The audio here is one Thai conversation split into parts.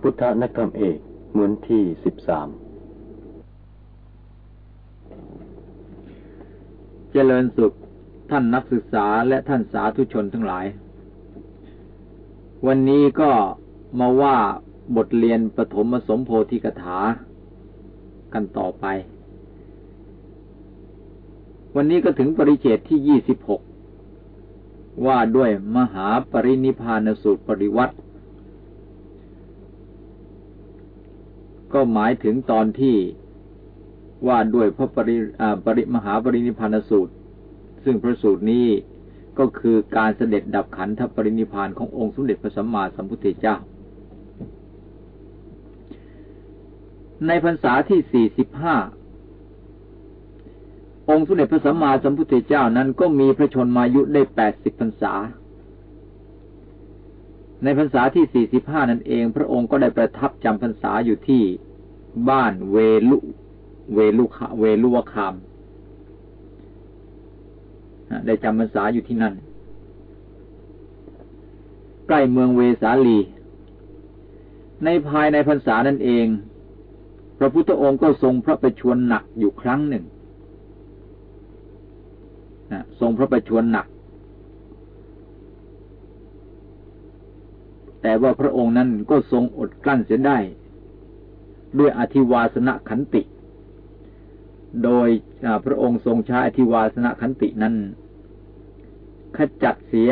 พุทธนักธรรมเอกม้วนที่สิบสามเจริญสุขท่านนักศึกษาและท่านสาธุชนทั้งหลาย วันนี้ก็มาว่าบทเรียนปฐมสมโพธิกถา กันต่อไป วันนี้ก็ถึงปริเจตที่ยี่สิบหกว่าด้วยมหาปรินิพานสูตรปริวัติ ก็หมายถึงตอนที่ว่าด้วยพระปริปริมหาปรินิพานสูตร ซึ่งพระสูตรนี้ก็คือการเสด็จดับขันธปรินิพานขององค์สมเด็จพระสัมมาสัมพุทธเจ้า ในพรรษาที่สี่สิบห้าองค์สมเด็จพระสัมมาสัมพุทธเจ้านั้นก็มีพระชนมายุได้แปดสิบพรรษา ในพรรษาที่สี่สิบห้านั่นเอง พระองค์ก็ได้ประทับจำพรรษาอยู่ที่บ้านเวลุ เวลุขเวลุวคามได้จำพรรษาอยู่ที่นั่น ใกล้เมืองเวสาลี ในภายในพรรษานั่นเอง พระพุทธองค์ก็ทรงพระประชวรหนักอยู่ครั้งหนึ่งทรงพระประชวรหนัก แต่ว่าพระองค์นั้นก็ทรงอดกลั้นเสียได้ ด้วยอธิวาสนขันติ โดยพระองค์ทรงใช้อธิวาสนขันตินั้นขจัดเสีย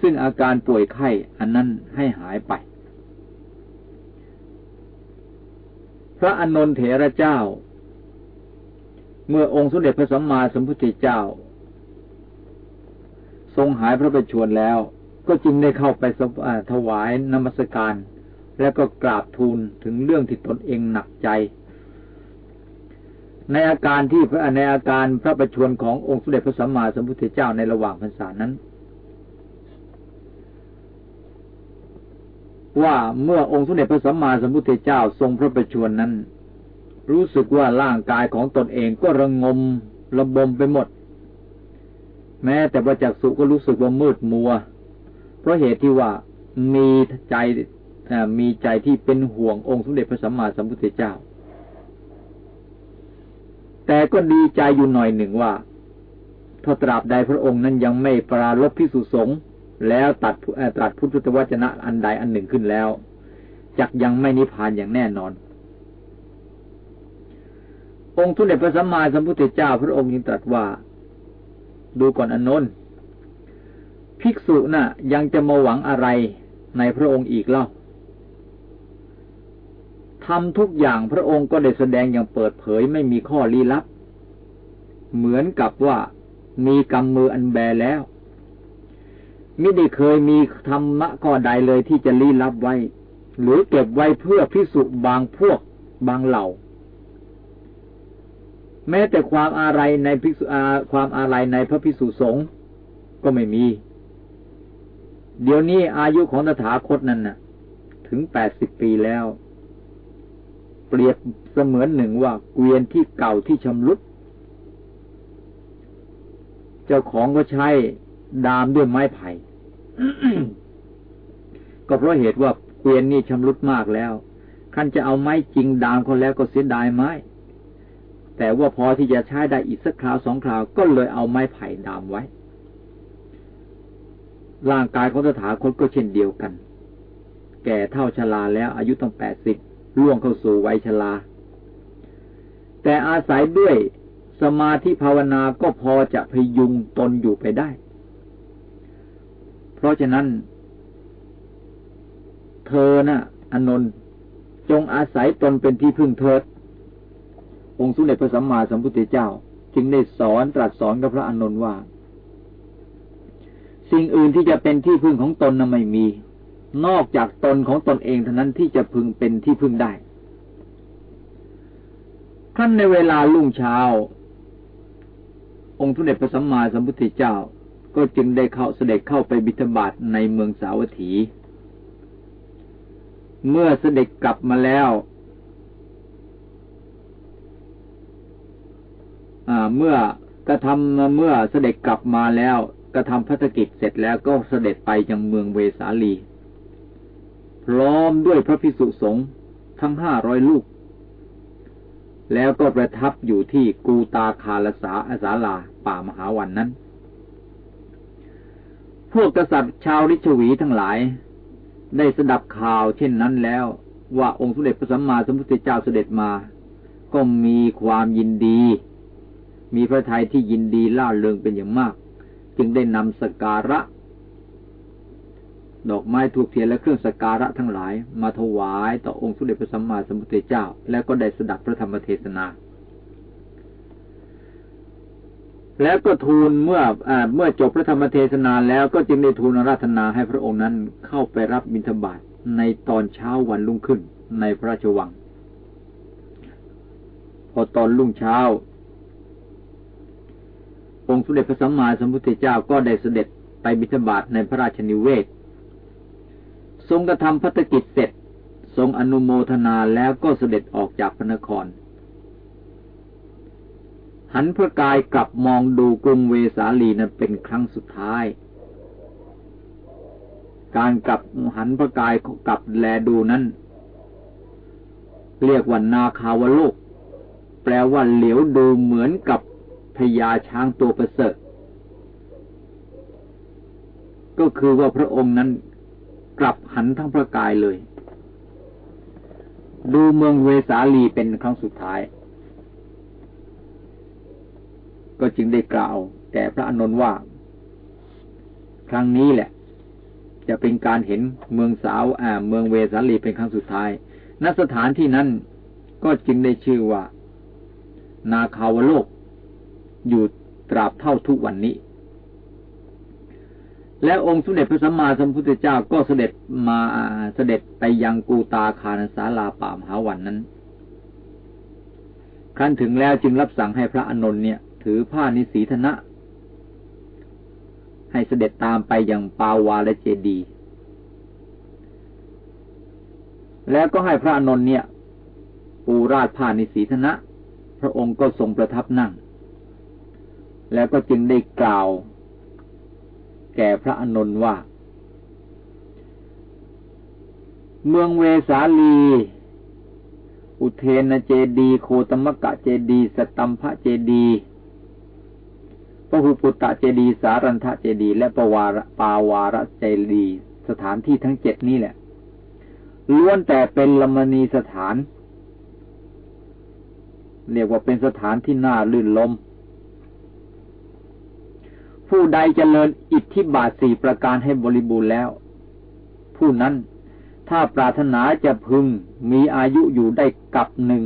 ซึ่งอาการป่วยไข้อันนั้นให้หายไป พระอนนทเถระเจ้า เมื่อองค์สมเด็จพระสัมมาสัมพุทธเจ้า ทรงหายพระประชวรแล้ว ก็จึงได้เข้าไปถวายนมัสการ แล้วก็กราบทูลถึงเรื่องที่ตนเองหนักใจ ในอาการที่ในอาการพระประชวรขององค์สมเด็จพระสัมมาสัมพุทธเจ้าในระหว่างพรรษานั้น ว่าเมื่อองค์สมเด็จพระสัมมาสัมพุทธเจ้าทรงพระประชวรนั้น รู้สึกว่าร่างกายของตนเองก็ระงมระบมไปหมด แม้แต่ประจักษ์สุก็รู้สึกว่ามืดมัว เพราะเหตุที่ว่ามีใจมีใจที่เป็นห่วงองค์สมเด็จพระสัมมาสัมพุทธเจ้า แต่ก็ดีใจอยู่หน่อยหนึ่งว่าถ้าตราบใดพระองค์นั้นยังไม่ปราลบพิสุสงแล้วตัดตรัสพุทธวจนะอันใดอันหนึ่งขึ้นแล้วจักยังไม่นิพพานอย่างแน่นอน องค์ทุเดชพระสัมมาสัมพุทธเจ้า พระองค์ยังตรัสว่า ดูก่อนอนนท์ ภิกษุนะ่ะ ยังจะมาหวังอะไรในพระองค์อีกเล่าทำทุกอย่างพระองค์ก็ได้แสดงอย่างเปิดเผยไม่มีข้อลี้ลับ เหมือนกับว่ามีกำมืออันแบแล้วไม่ได้เคยมีธรรมะข้อใดเลยที่จะลี้ลับไว้ หรือเก็บไว้เพื่อพิสุบางพวกบางเหล่า แม้แต่ความอะไรในภิกษุความอะไรในพระภิกษุสงฆ์ก็ไม่มี เดี๋ยวนี้อายุของตถาคตนั้นน่ะ ถึงแปดสิบปีแล้ว เปรียบเสมือนหนึ่งว่าเกวียนที่เก่าที่ชำรุด เจ้าของก็ใช้ดามด้วยไม้ไผ่ก็เพราะเหตุว่าเกวียนนี่ชำรุดมากแล้วขั้นจะเอาไม้จริงดามเขาแล้วก็เสียดายไม้ แต่ว่าพอที่จะใช้ได้อีกสักคราวสองคราวก็เลยเอาไม้ไผ่ดามไว้ ร่างกายของสถาคตก็เช่นเดียวกัน แก่เท่าชราแล้วอายุต้องแปดสิบล่วงเข้าสู่วัยชราแต่อาศัยด้วยสมาธิภาวนาก็พอจะพยุงตนอยู่ไปได้ เพราะฉะนั้น เธอนะ่ะ อนนท์จงอาศัยตนเป็นที่พึ่งเถิด องค์สุเด็จพระสัมมาสัมพุทธเจ้า จึงได้สอนตรัสสอนกับพระอนนท์ว่า สิ่งอื่นที่จะเป็นที่พึ่งของตนนั้นไม่มี นอกจากตนของตนเองเท่านั้นที่จะพึงเป็นที่พึ่งได้ขั้นในเวลาลุ่งเช้า องค์สุเด็จพระสัมมาสัมพุทธเจ้า ก็จึงได้เข้าเสด็จเข้าไปบิณฑบาตในเมืองสาวัตถี เมื่อเสด็จกลับมาแล้วเมื่อกระทำเมื่อเสด็จกลับมาแล้ว กระทำพัฒกิจเสร็จแล้วก็เสด็จไปยังเมืองเวสาลี พร้อมด้วยพระพิสุสงฆ์ทั้งห้าร้อยลูก แล้วก็ประทับอยู่ที่กูตาคาลสาอาสาลาป่ามหาวันนั้น พวกกษัตริย์ชาวริชวีทั้งหลาย ได้สดับข่าวเช่นนั้นแล้ว ว่าองค์สมเด็จพระสัมมาสัมพุทธเจ้าเสด็จมา ก็มีความยินดี มีพระทัยที่ยินดีล่าเริงเป็นอย่างมาก จึงได้นำสการะ ดอกไม้ทูกเทียนและเครื่องสการะทั้งหลาย มาถวายต่อองค์สมเด็จพระสัมมาสัมพุทธเจ้า แล้วก็ได้สดับพระธรรมเทศนา แล้วก็ทูลเมื่ออเมื่อจบพระธรรมเทศนาแล้วก็จึงได้ทูลราธนาให้พระองค์นั้นเข้าไปรับบิณฑบาตในตอนเช้าวันรุ่งขึ้นในพระราชวัง พอตอนรุ่งเช้า องค์สมเด็จพระสัมมาสัมพุทธเจ้าก็ได้เสด็จไปบิณฑบาตในพระราชนิเวศ ทรงกระทำพัฒกิจเสร็จ ทรงอนุโมทนาแล้วก็เสด็จออกจากพระนคร หันพระกายกลับมองดูกรุงเวสาลีนั้นเป็นครั้งสุดท้าย การกลับหันพระกายกลับแลดูนั้น เรียกว่านาคาวโลก แปลว่าเหลียวดูเหมือนกับ พญาช้างตัวประเสริฐก็คือว่าพระองค์นั้นกลับหันทั้งพระกายเลย ดูเมืองเวสาลีเป็นครั้งสุดท้าย ก็จึงได้กล่าวแต่พระอนนท์ว่า ครั้งนี้แหละ จะเป็นการเห็นเมืองสาวอ่าเมืองเวสาลีเป็นครั้งสุดท้าย ณสถานที่นั้นก็จึงได้ชื่อว่า นาคาวโลก อยู่ตราบเท่าทุกวันนี้ และองค์สมเด็จพระสัมมาสัมพุทธเจ้าก็เสด็จมาเสด็จไปยังกูตาคานสาลาป่ามหาวันนั้น ครั้นถึงแล้วจึงรับสั่งให้พระอนนท์เนี่ย ถือผ้านิสีธนะ ให้เสด็จตามไปยังปาวาและเจดีแล้วก็ให้พระอนนท์เนี่ย ปูราดผ้านิสีธนะ พระองค์ก็ทรงประทับนั่ง แล้วก็จึงได้กล่าว แก่พระอนนท์ว่า เมืองเวสาลี อุเทนเจดีโคตมกะเจดีสตัมพระเจดีพระหุปุตตะเจดีสารันทะเจดี และปวารปาวาระเจดี สถานที่ทั้งเจ็ดนี้แหละล้วนแต่เป็นลมณีสถาน เรียกว่าเป็นสถานที่น่าลื่นลม ผู้ใดจเจริญอิทธิบาทสี่ประการให้บริบูรณ์แล้ว ผู้นั้นถ้าปรารถนาจะพึงมีอายุอยู่ได้กับหนึ่ง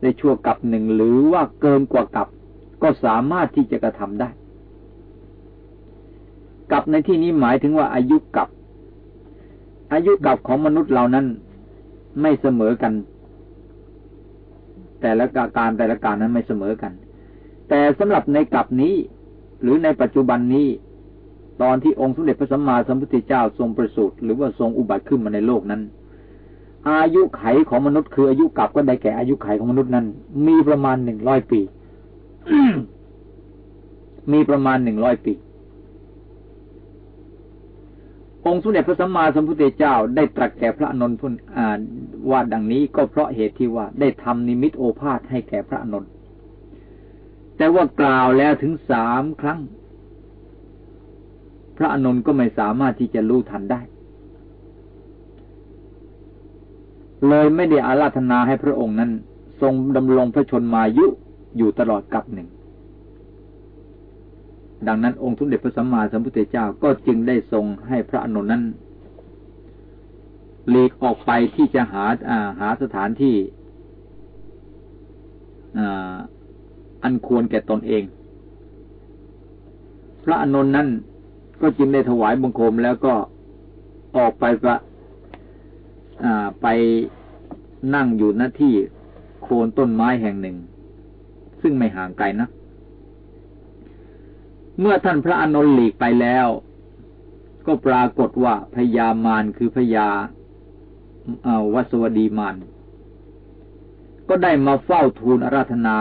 ได้ชั่วกับหนึ่งหรือว่าเกินกว่ากับ ก็สามารถที่จะกระทำได้ กับในที่นี้หมายถึงว่าอายุกับ อายุกับของมนุษย์เหล่านั้นไม่เสมอกัน แต่ละการแต่ละการนั้นไม่เสมอกัน แต่สำหรับในกับนี้ หรือในปัจจุบันนี้ ตอนที่องค์สมเด็จพระสัมมาสัมพุทธเจ้าทรงประสูติหรือว่าทรงอุบัติขึ้นมาในโลกนั้น อายุไขของมนุษย์คืออายุกลับก็ได้แก่อายุไขของมนุษย์นั้น มีประมาณหนึ่งร้อยปี มีประมาณหนึ่งร้อยปี องค์สมเด็จพระสัมมาสัมพุทธเจ้าได้ตรัสแก่พระอนุนพุนว่าดังนี้ก็เพราะเหตุที่ว่าได้ทำนิมิตโอภาษให้แก่พระอนุ แต่ว่ากล่าวแล้วถึงสามครั้ง พระอนุนก็ไม่สามารถที่จะรู้ทันได้ เลยไม่ได้อาราธนาให้พระองค์นั้น ทรงดำรงพระชนมายุอยู่ตลอดกับหนึ่ง ดังนั้นองค์สมเด็จพระสัมมาสัมพุทธเจ้าก็จึงได้ทรงให้พระอนุนนั้นหลีกออกไปที่จะหาหาสถานที่ อันควรแก่ตนเอง พระอนนท์นั้นก็จึงได้ถวายบังคมแล้วก็ออกไปประไปนั่งอยู่หน้าที่โคนต้นไม้แห่งหนึ่ง ซึ่งไม่ห่างไกลนะ เมื่อท่านพระอนนท์หลีกไปแล้ว ก็ปรากฏว่าพญามารคือพญาวัสวดีมารก็ได้มาเฝ้าทูลอาราธนา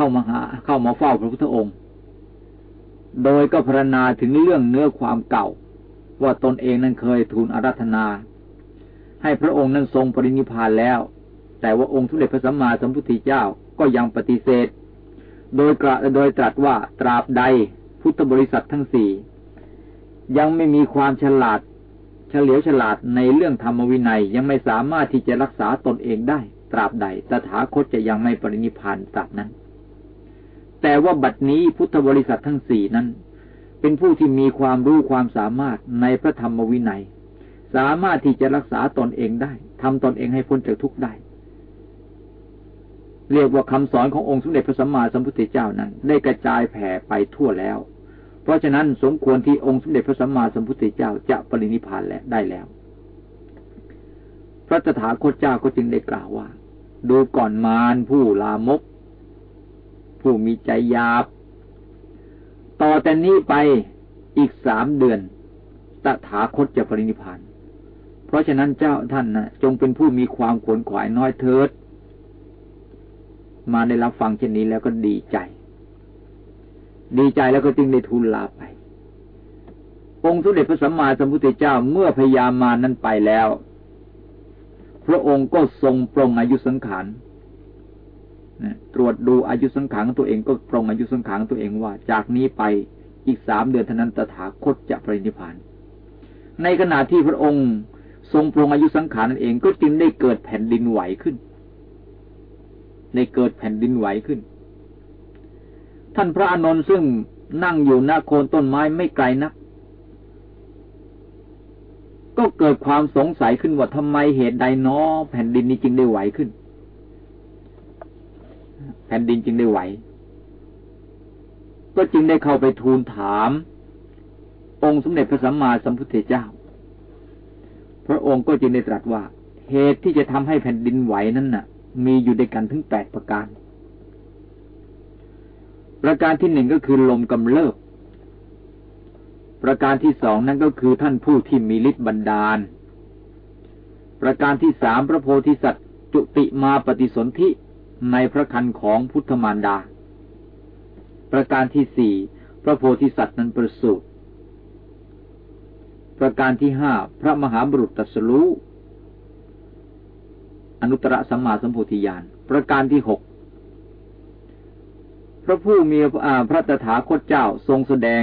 เข้ามาหา เข้ามาเฝ้าพระพุทธองค์ โดยก็พรรณนาถึงเรื่องเนื้อความเก่า ว่าตนเองนั้นเคยทูลอาราธนา ให้พระองค์นั้นทรงปรินิพานแล้ว แต่ว่าองค์ทุเดชพระสัมมาสัมพุทธเจ้าก็ยังปฏิเสธ โดยกระโดยตรัสว่าตราบใดพุทธบริษัททั้งสี่ยังไม่มีความฉลาด เฉลียวฉลาดในเรื่องธรรมวินัยยังไม่สามารถที่จะรักษาตนเองได้ ตราบใดตถาคตจะยังไม่ปรินิพานตราบนั้น แต่ว่าบัดนี้พุทธบริษัททั้งสี่นั้น เป็นผู้ที่มีความรู้ความสามารถในพระธรรมวินัย สามารถที่จะรักษาตนเองได้ทำตนเองให้พ้นจากทุกข์ได้ เรียกว่าคำสอนขององค์สมเด็จพระสัมมาสัมพุทธเจ้านั้น ได้กระจายแผ่ไปทั่วแล้ว เพราะฉะนั้นสมควรที่องค์สมเด็จพระสัมมาสัมพุทธเจ้าจะปรินิพานแล้วได้แล้ว พระตถาคตเจ้าก็จึงได้กล่าวว่า ดูก่อนมารผู้ลามก ผู้มีใจหยาบ ต่อแต่นี้ไปอีกสามเดือน ตถาคตจะปรินิพาน เพราะฉะนั้นเจ้าท่านนะจงเป็นผู้มีความขวนขวายน้อยเถิด มาได้รับฟังเช่นนี้แล้วก็ดีใจ ดีใจแล้วก็จึงได้ทูลลาไป องค์สุเด็จพระสัมมาสัมพุทธเจ้าเมื่อพยามานั้นไปแล้ว พระองค์ก็ทรงปรงอายุสังขาร ตรวจดูอายุสังขารตัวเองก็ปรงอายุสังขารตัวเองว่า จากนี้ไปอีกสามเดือนเท่านั้นตถาคตจะปรินิพาน ในขณะที่พระองค์ทรงปรงอายุสังขารนั่นเองก็จึงได้เกิดแผ่นดินไหวขึ้น ในเกิดแผ่นดินไหวขึ้น ท่านพระอนนท์ซึ่งนั่งอยู่หน้าโคนต้นไม้ไม่ไกลนัก ก็เกิดความสงสัยขึ้นว่าทำไมเหตุใดน้อแผ่นดินนี้จึงได้ไหวขึ้น แผ่นดินจึงได้ไหว ก็จึงได้เข้าไปทูลถาม องค์สมเด็จพระสัมมาสัมพุทธเจ้า พระองค์ก็จึงได้ตรัสว่า เหตุที่จะทำให้แผ่นดินไหวนั้นน่ะ มีอยู่ด้วยกันถึงแปดประการ ประการที่หนึ่งก็คือลมกำเริบประการที่สองนั่นก็คือท่านผู้ที่มีฤทธิ์บันดาล ประการที่สามพระโพธิสัตว์จุติมาปฏิสนธิ ในพระคันของพุทธมารดา ประการที่สี่พระโพธิสัตว์นั้นประสูติประการที่ห้าพระมหาบุรุษตรัสรู้อนุตตรสัมมาสัมโพธิญาณประการที่หกพระผู้มีพระตถาคตเจ้าทรงแสดง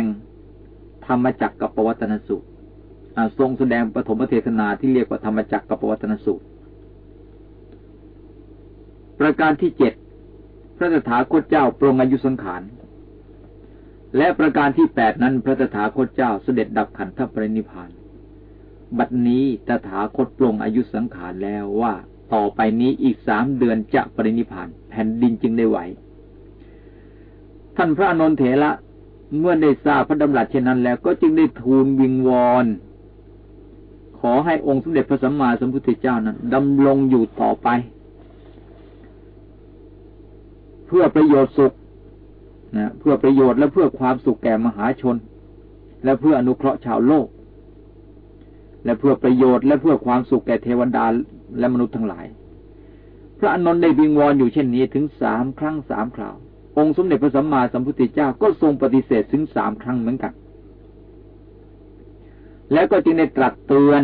ธรรมจักกับปวัตนสุทรงแสดงปฐมเทศนาที่เรียกว่าธรรมจักกับปวัตนสุ ประการที่เจ็ดพระตถาคตเจ้าปรงอายุสังขาร และประการที่แปดนั้นพระตถาคตเจ้าเสด็จดับขันธปรินิพาน บัดนี้ตถาคตปรงอายุสังขารแล้วว่าต่อไปนี้อีกสามเดือนจะปรินิพาน แผ่นดินจึงได้ไหว ท่านพระนนเถระเมื่อได้ทราบพระดำรัสเช่นนั้นแล้วก็จึงได้ทูลวิงวอนขอให้องค์สมเด็จพระสัมมาสัมพุทธเจ้านั้นดำรงอยู่ต่อไป เพื่อประโยชน์สุขนะเพื่อประโยชน์และเพื่อความสุขแก่มหาชน และเพื่ออนุเคราะห์ชาวโลก และเพื่อประโยชน์และเพื่อความสุขแก่เทวดาและมนุษย์ทั้งหลาย พระอนนท์ได้วิงวอนอยู่เช่นนี้ถึงสามครั้งสามคราว องค์สมเด็จพระสัมมาสัมพุทธเจ้าก็ทรงปฏิเสธถึงสามครั้งเหมือนกัน แล้วก็จึงได้ตรัสเตือน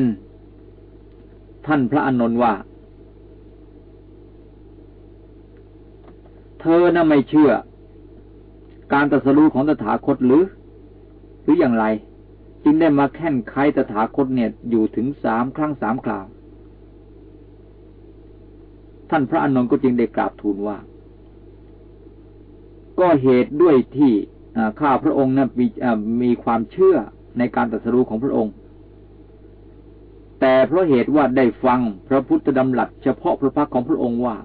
ท่านพระอานนท์ว่า เธอน่ะไม่เชื่อ การตรัสรู้ของตถาคตหรือ หรืออย่างไร จึงได้มาแข่นไขตถาคตเนี่ยอยู่ถึงสามครั้งสามคราว ท่านพระอนนท์ก็จึงได้กราบทูลว่า ก็เหตุด้วยที่ข้าพระองค์นั้นมีมีความเชื่อในการตรัสรู้ของพระองค์ แต่เพราะเหตุว่าได้ฟังพระพุทธดำรัสเฉพาะพระพักของพระองค์ว่า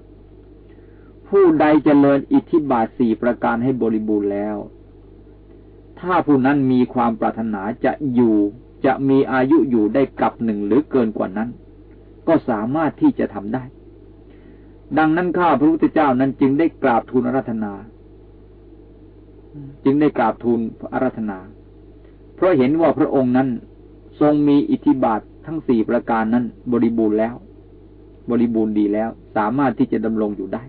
ผู้ใดจเจริญอิทธิบาทสี่ประการให้บริบูรณ์แล้ว ถ้าผู้นั้นมีความปรารถนาจะอยู่ จะมีอายุอยู่ได้กับหนึ่งหรือเกินกว่านั้น ก็สามารถที่จะทำได้ ดังนั้นข้าพระพุทธเจ้านั้นจึงได้กราบทูลอารัธนา จึงได้กราบทูลอารัธนา เพราะเห็นว่าพระองค์นั้นทรงมีอิทธิบาททั้งสี่ประการนั้น บริบูรณ์แล้ว บริบูรณ์ดีแล้ว สามารถที่จะดำรงอยู่ได้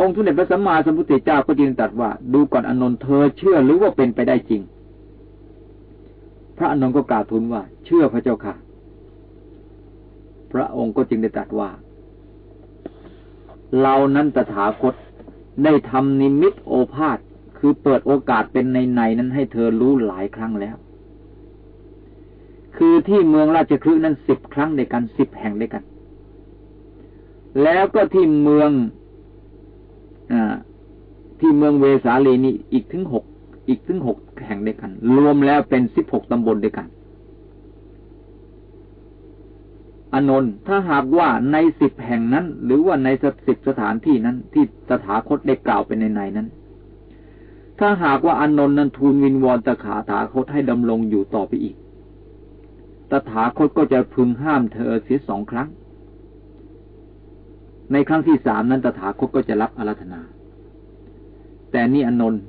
องค์ทุเดชพระสัมมาสัมพุทธเจ้าก็จึงตรัสว่า ดูก่อนอนนท์เธอเชื่อหรือว่าเป็นไปได้จริง พระอนุนก็กล่าวทูลว่า เชื่อพระเจ้าค่ะ พระองค์ก็จึงได้ตรัสว่า เรานั้นตถาคตได้ทำนิมิตโอภาษคือเปิดโอกาสเป็นในในนั้นให้เธอรู้หลายครั้งแล้ว คือที่เมืองราชคฤห์นั้นสิบครั้งด้วยกันสิบแห่งด้วยกัน แล้วก็ที่เมือง ที่เมืองเวสาลีนี่อีกถึงหกอีกถึงหกแห่งด้วยกัน รวมแล้วเป็นสิบหกตำบลด้วยกัน อนนท์ถ้าหากว่าในสิบแห่งนั้น หรือว่าในสิบสถานที่นั้น ที่ตถาคตได้กล่าวเป็นในในนั้น ถ้าหากว่าอนนท์นั้นทูลวินวอนตถาถาคตให้ดำรงอยู่ต่อไปอีก ตถาคตก็จะพึงห้ามเธอเสียสองครั้ง ในครั้งที่สามนั้นตถาคตก็จะรับอาราธนา แต่นี่อนนท์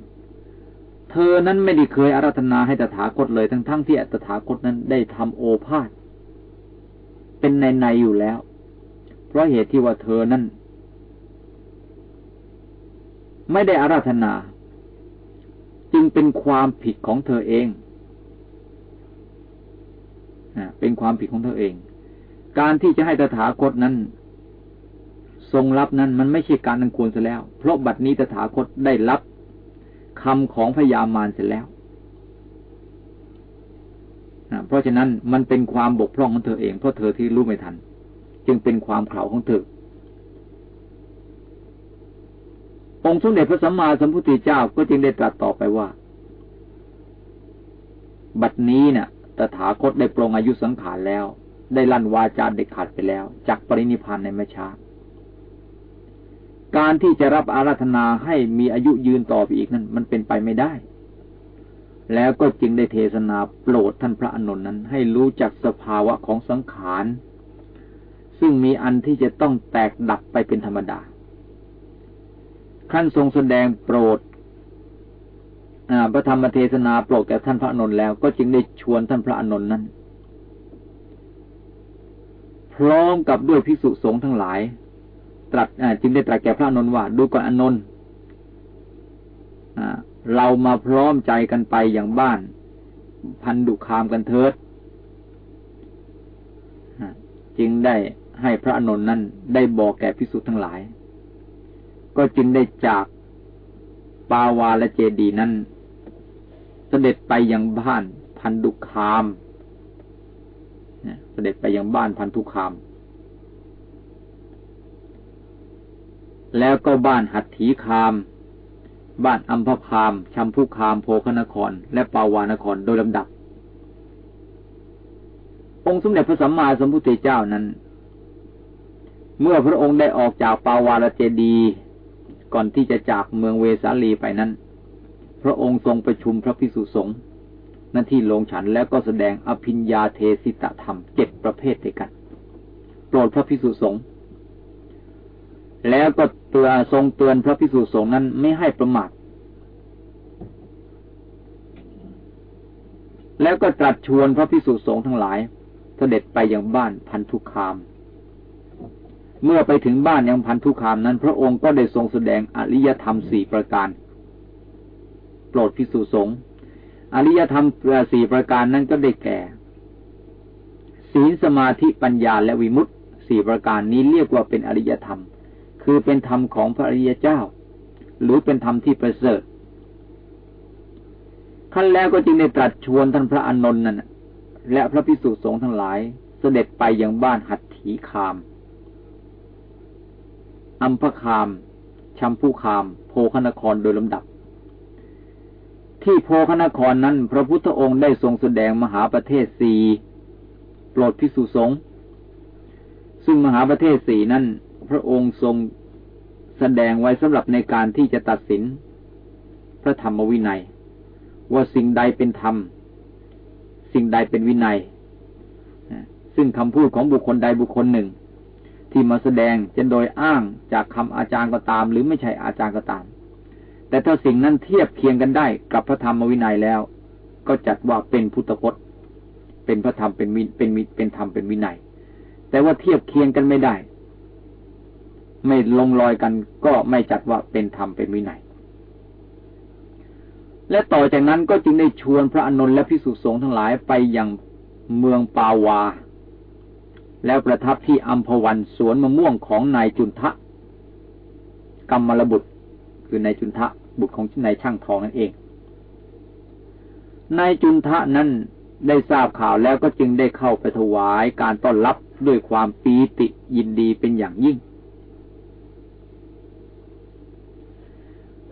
เธอนั้นไม่ได้เคยอาราธนาให้ตถาคตเลยทั้งๆทที่ตถาคตนั้นได้ทำโอภาษเป็นในในอยู่แล้ว เพราะเหตุที่ว่าเธอนั้นไม่ได้อาราธนา จึงเป็นความผิดของเธอเองเป็นความผิดของเธอเอง การที่จะให้ตถาคตนั้น ทรงรับนั้นมันไม่ใช่การอันควรเสียแล้ว เพราะบัดนี้ตถาคตได้รับคำของพญามารเสร็จแล้วเพราะฉะนั้นมันเป็นความบกพร่องของเธอเอง เพราะเธอที่รู้ไม่ทัน จึงเป็นความเข่าของเธอ องค์สมเด็จพระสัมมาสัมพุทธเจ้าก็จึงได้ตรัสต่อไปว่า บัดนี้เนะ่ะ ตถาคตได้ปรงอายุสังขารแล้ว ได้ลั่นวาจาเด็กขาดไปแล้ว จากปรินิพานในไม่ช้า การที่จะรับอาราธนาให้มีอายุยืนต่อไปอีกนั้น มันเป็นไปไม่ได้ แล้วก็จึงได้เทศนาโปรดท่านพระอนุนนั้น ให้รู้จักสภาวะของสังขาร ซึ่งมีอันที่จะต้องแตกดับไปเป็นธรรมดา ขั้นทรงแสดงโปรดพระธรรมเทศนาโปรดแก่ท่านพระอนุนแล้ว ก็จึงได้ชวนท่านพระอนุนนั้น พร้อมกับด้วยพิสุสงฆ์ทั้งหลาย ตรัสจึงได้ตรัสแก่พระอนุนว่าดูก่อนอนุนเรามาพร้อมใจกันไปอย่างบ้าน พันดุคามกันเถิดจึงได้ให้พระอนนท์นั้นได้บอกแก่พิสุทั้งหลาย ก็จึงได้จากปาวาและเจดีนั้น เสด็จไปยังบ้านพันดุคามเสด็จไปยังบ้านพันธุคาม แล้วก็บ้านหัตถีคาม บ้านอัมพพาม ชัมพุคาม โพคนคร และปาวานครโดยลำดับ องค์สมเด็จพระสัมมาสัมพุทธเจ้านั้น เมื่อพระองค์ได้ออกจากปาวาลเจดีก่อนที่จะจากเมืองเวสาลีไปนั้น พระองค์ทรงประชุมพระพิสุสงฆ์นั่นที่ลงฉันแล้วก็แสดงอภิญญาเทศิตธรรมเจ็ดประเภทด้วยกัน โปรดพระพิสุสงฆ์ แล้วก็เตือนทรงเตือนพระพิสุสงฆ์นั้นไม่ให้ประมาทแล้วก็ตรัสชวนพระพิสุสงฆ์ทั้งหลาย เสด็จไปยังบ้านพันธุคาม เมื่อไปถึงบ้านยังพันธุคามนั้น พระองค์ก็ได้ทรงแสดงอริยธรรมสี่ประการ โปรดพิสุสงฆ์อริยธรรมสี่ประการนั้นก็ได้แก่ ศีลสมาธิปัญญาและวิมุตติสี่ประการนี้เรียกว่าเป็นอริยธรรม คือเป็นธรรมของพระอริยเจ้า หรือเป็นธรรมที่ประเสริฐขั้นแล้วก็จึงได้ตรัสชวนท่านพระอนนท์นั่นและพระพิสุสงฆ์ทั้งหลาย เสด็จไปยังบ้านหัตถีคาม อัมพคาม ชัมพูคาม โพคนครโดยลำดับ ที่โพคนครนั้น พระพุทธองค์ได้ทรงแสดงมหาประเทศสีโปรดพิสุสงฆ์ซึ่งมหาประเทศสีนั้น พระองค์ทรงแสดงไว้สำหรับในการที่จะตัดสิน พระธรรมวินัย ว่าสิ่งใดเป็นธรรม สิ่งใดเป็นวินัย ซึ่งคำพูดของบุคคลใดบุคคลหนึ่ง ที่มาแสดงจะโดยอ้างจากคำอาจารย์ก็ตาม หรือไม่ใช่อาจารย์ก็ตาม แต่ถ้าสิ่งนั้นเทียบเคียงกันได้กับพระธรรมวินัยแล้ว ก็จัดว่าเป็นพุทธพจน์ เป็นพระธรรมเป็นมิเป็นมิเป็นธรรมเป็นวินัย แต่ว่าเทียบเคียงกันไม่ได้ ไม่ลงรอยกันก็ไม่จัดว่าเป็นธรรมเป็นวินัย และต่อจากนั้นก็จึงได้ชวนพระอนนท์และพิสุสงฆ์ทั้งหลายไปยังเมืองปาวา แล้วประทับที่อัมพวันสวนมะม่วงของนายจุนทะกรรมลบุตร คือนายจุนทะบุตรของนายช่างทองนั่นเอง นายจุนทะนั้นได้ทราบข่าวแล้วก็จึงได้เข้าไปถวายการต้อนรับด้วยความปีติยินดีเป็นอย่างยิ่ง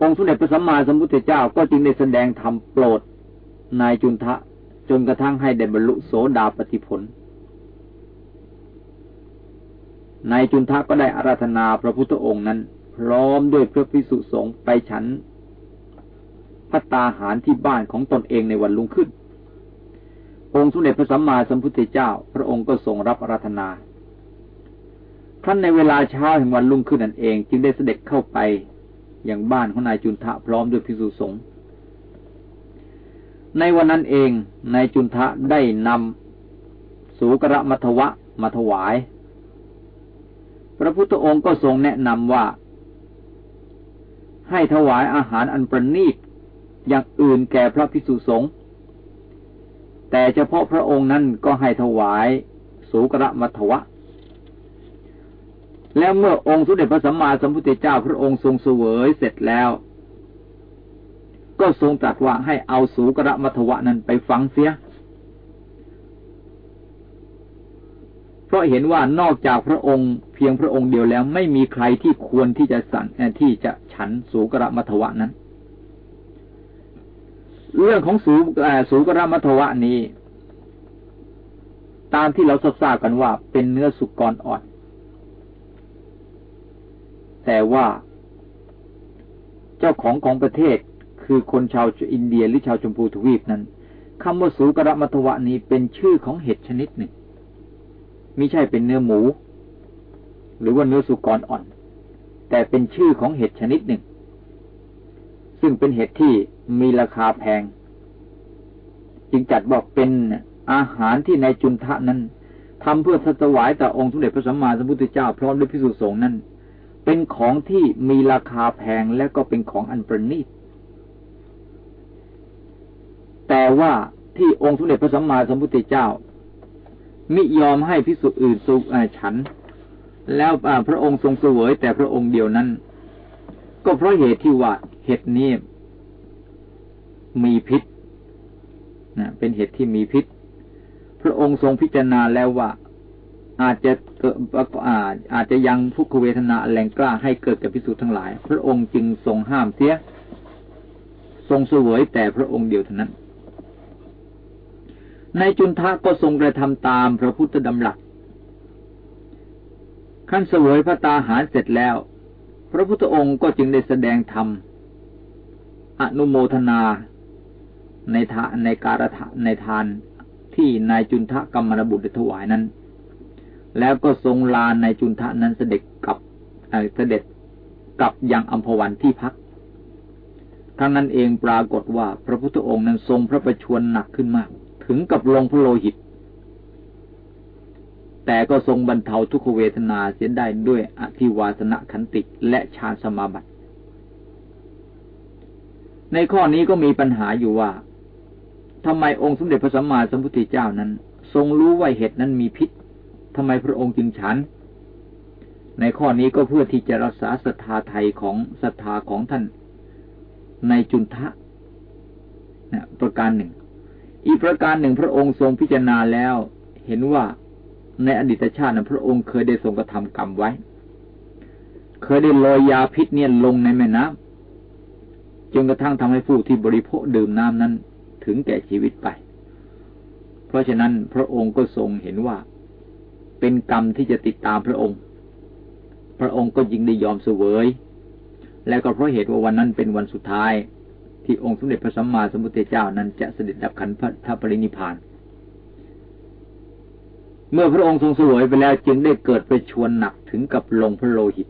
องค์สมเด็จพระสัมมาสัมพุทธเจ้าก็จึงได้แสดงธรรมโปรด นายจุนทะจนกระทั่งให้ได้บรรลุโสดาปติผล นายจุนทะก็ได้อาราธนาพระพุทธองค์นั้น พร้อมด้วยพระพิสุสงฆ์ไปฉันพัตตาหารที่บ้านของตนเองในวันลุงขึ้น องค์สมเด็จพระสัมมาสัมพุทธเจ้า พระองค์ก็ทรงรับอาราธนาท่านในเวลาเช้าแห่งวันรุ่งขึ้นนั่นเอง จึงได้เสด็จเข้าไป อย่างบ้านของนายจุนทะพร้อมด้วยพิสุสงฆ์ในวันนั้นเองนายจุนทะได้นำสูกระมัทวะมาถวาย พระพุทธองค์ก็ทรงแนะนำว่า ให้ถวายอาหารอันประณีตอย่างอื่นแก่พระพิสุสงฆ์แต่เฉพาะพระองค์นั้นก็ให้ถวายสูกระมัทวะ แล้วเมื่อองค์สุเด็จพระสัมมาสัมพุทธเจ้าพระองค์ทรงเสวยเสร็จแล้ว ก็ทรงตรัสว่าให้เอาสูกระมัทวะนั้นไปฝังเสีย เพราะเห็นว่านอกจากพระองค์เพียงพระองค์เดียวแล้ว ไม่มีใครที่ควรที่จะสั่งที่จะฉันสูกระมัทวะนั้น เรื่องของสูสูกรมัทวะนี้ ตามที่เราทราบกันว่าเป็นเนื้อสุกรอ่อน แต่ว่า เจ้าของของประเทศคือคนชาวอินเดียหรือชาวชมพูทวีปนั้นคำว่าสูกรมัทวะนี้เป็นชื่อของเห็ดชนิดหนึ่งม่ใช่เป็นเนื้อหมู หรือว่าเนื้อสุกรอ่อน แต่เป็นชื่อของเห็ดชนิดหนึ่ง ซึ่งเป็นเห็ดที่มีราคาแพง จึงจัดบอกเป็นอาหารที่ในจุนทะนั้นทำเพื่อถวายต่อองค์สมเด็จพระสัมมาสัมพุทธเจ้าพร้อมด้วยพิสุสงฆ์นั้น เป็นของที่มีราคาแพงและก็เป็นของอันประณีต แต่ว่าที่องค์สมเด็จพระสัมมาสัมพุทธเจ้า มิยอมให้พิสุอื่นสุฉัน แล้วพระองค์ทรงเสวยแต่พระองค์เดียวนั้น ก็เพราะเหตุที่ว่าเหตุนี้มีพิษนะเป็นเหตุที่มีพิษ พระองค์ทรงพิจารณาแล้วว่า อาจจะเกิดอาจอาจจะยังทุกขเวทนาแรงกล้าให้เกิดกับพิสูจน์ทั้งหลาย พระองค์จึงทรงห้ามเสีย ทรงเสวยแต่พระองค์เดียวเท่านั้นในจุนทะก็ทรงกระทำตามพระพุทธดำรัสขั้นเสวยพระตาหารเสร็จแล้ว พระพุทธองค์ก็จึงได้แสดงธรรมอนุโมทนาในทาในการถในทานที่นายจุนทะกรรมรบุตรถวายนั้น แล้วก็ทรงลานในจุนทะนั้นเสด็จกลับเสด็จกลับยังอัมพวันที่พักทั้งนั้นเองปรากฏว่าพระพุทธองค์นั้นทรงพระประชวรหนักขึ้นมาก ถึงกับลงพระโลหิต แต่ก็ทรงบรรเทาทุกขเวทนาเสียได้ด้วยอธิวาสนขันติและฌานสมาบัติ ในข้อนี้ก็มีปัญหาอยู่ว่าทำไมองค์สมเด็จพระสัมมาสัมพุทธเจ้านั้น ทรงรู้ว่าเห็ดนั้นมีพิษ ทำไมพระองค์จึงฉัน ในข้อนี้ก็เพื่อที่จะรักษาศรัทธาไทยของศรัทธาของท่านในจุนทะนะประการหนึ่ง อีกประการหนึ่งพระองค์ทรงพิจารณาแล้วเห็นว่าในอดีตชาตินะพระองค์เคยได้ทรงกระทำกรรมไว้ เคยได้ลอยยาพิษเนี่ยลงในแม่น้ำจนกระทั่งทำให้ผู้ที่บริโภคดื่มน้ำนั้นถึงแก่ชีวิตไป เพราะฉะนั้นพระองค์ก็ทรงเห็นว่า เป็นกรรมที่จะติดตามพระองค์ พระองค์ก็ยิงได้ยอมเสวย และก็เพราะเหตุว่าวันนั้นเป็นวันสุดท้าย ที่องค์สมเด็จพระสัมมาสัมพุทธเจ้านั้นจะเสด็จดับขันพระทปรินิพาน เมื่อพระองค์ทรงเสวยไปแล้วจึงได้เกิดไปชวนหนักถึงกับลงพระโลหิต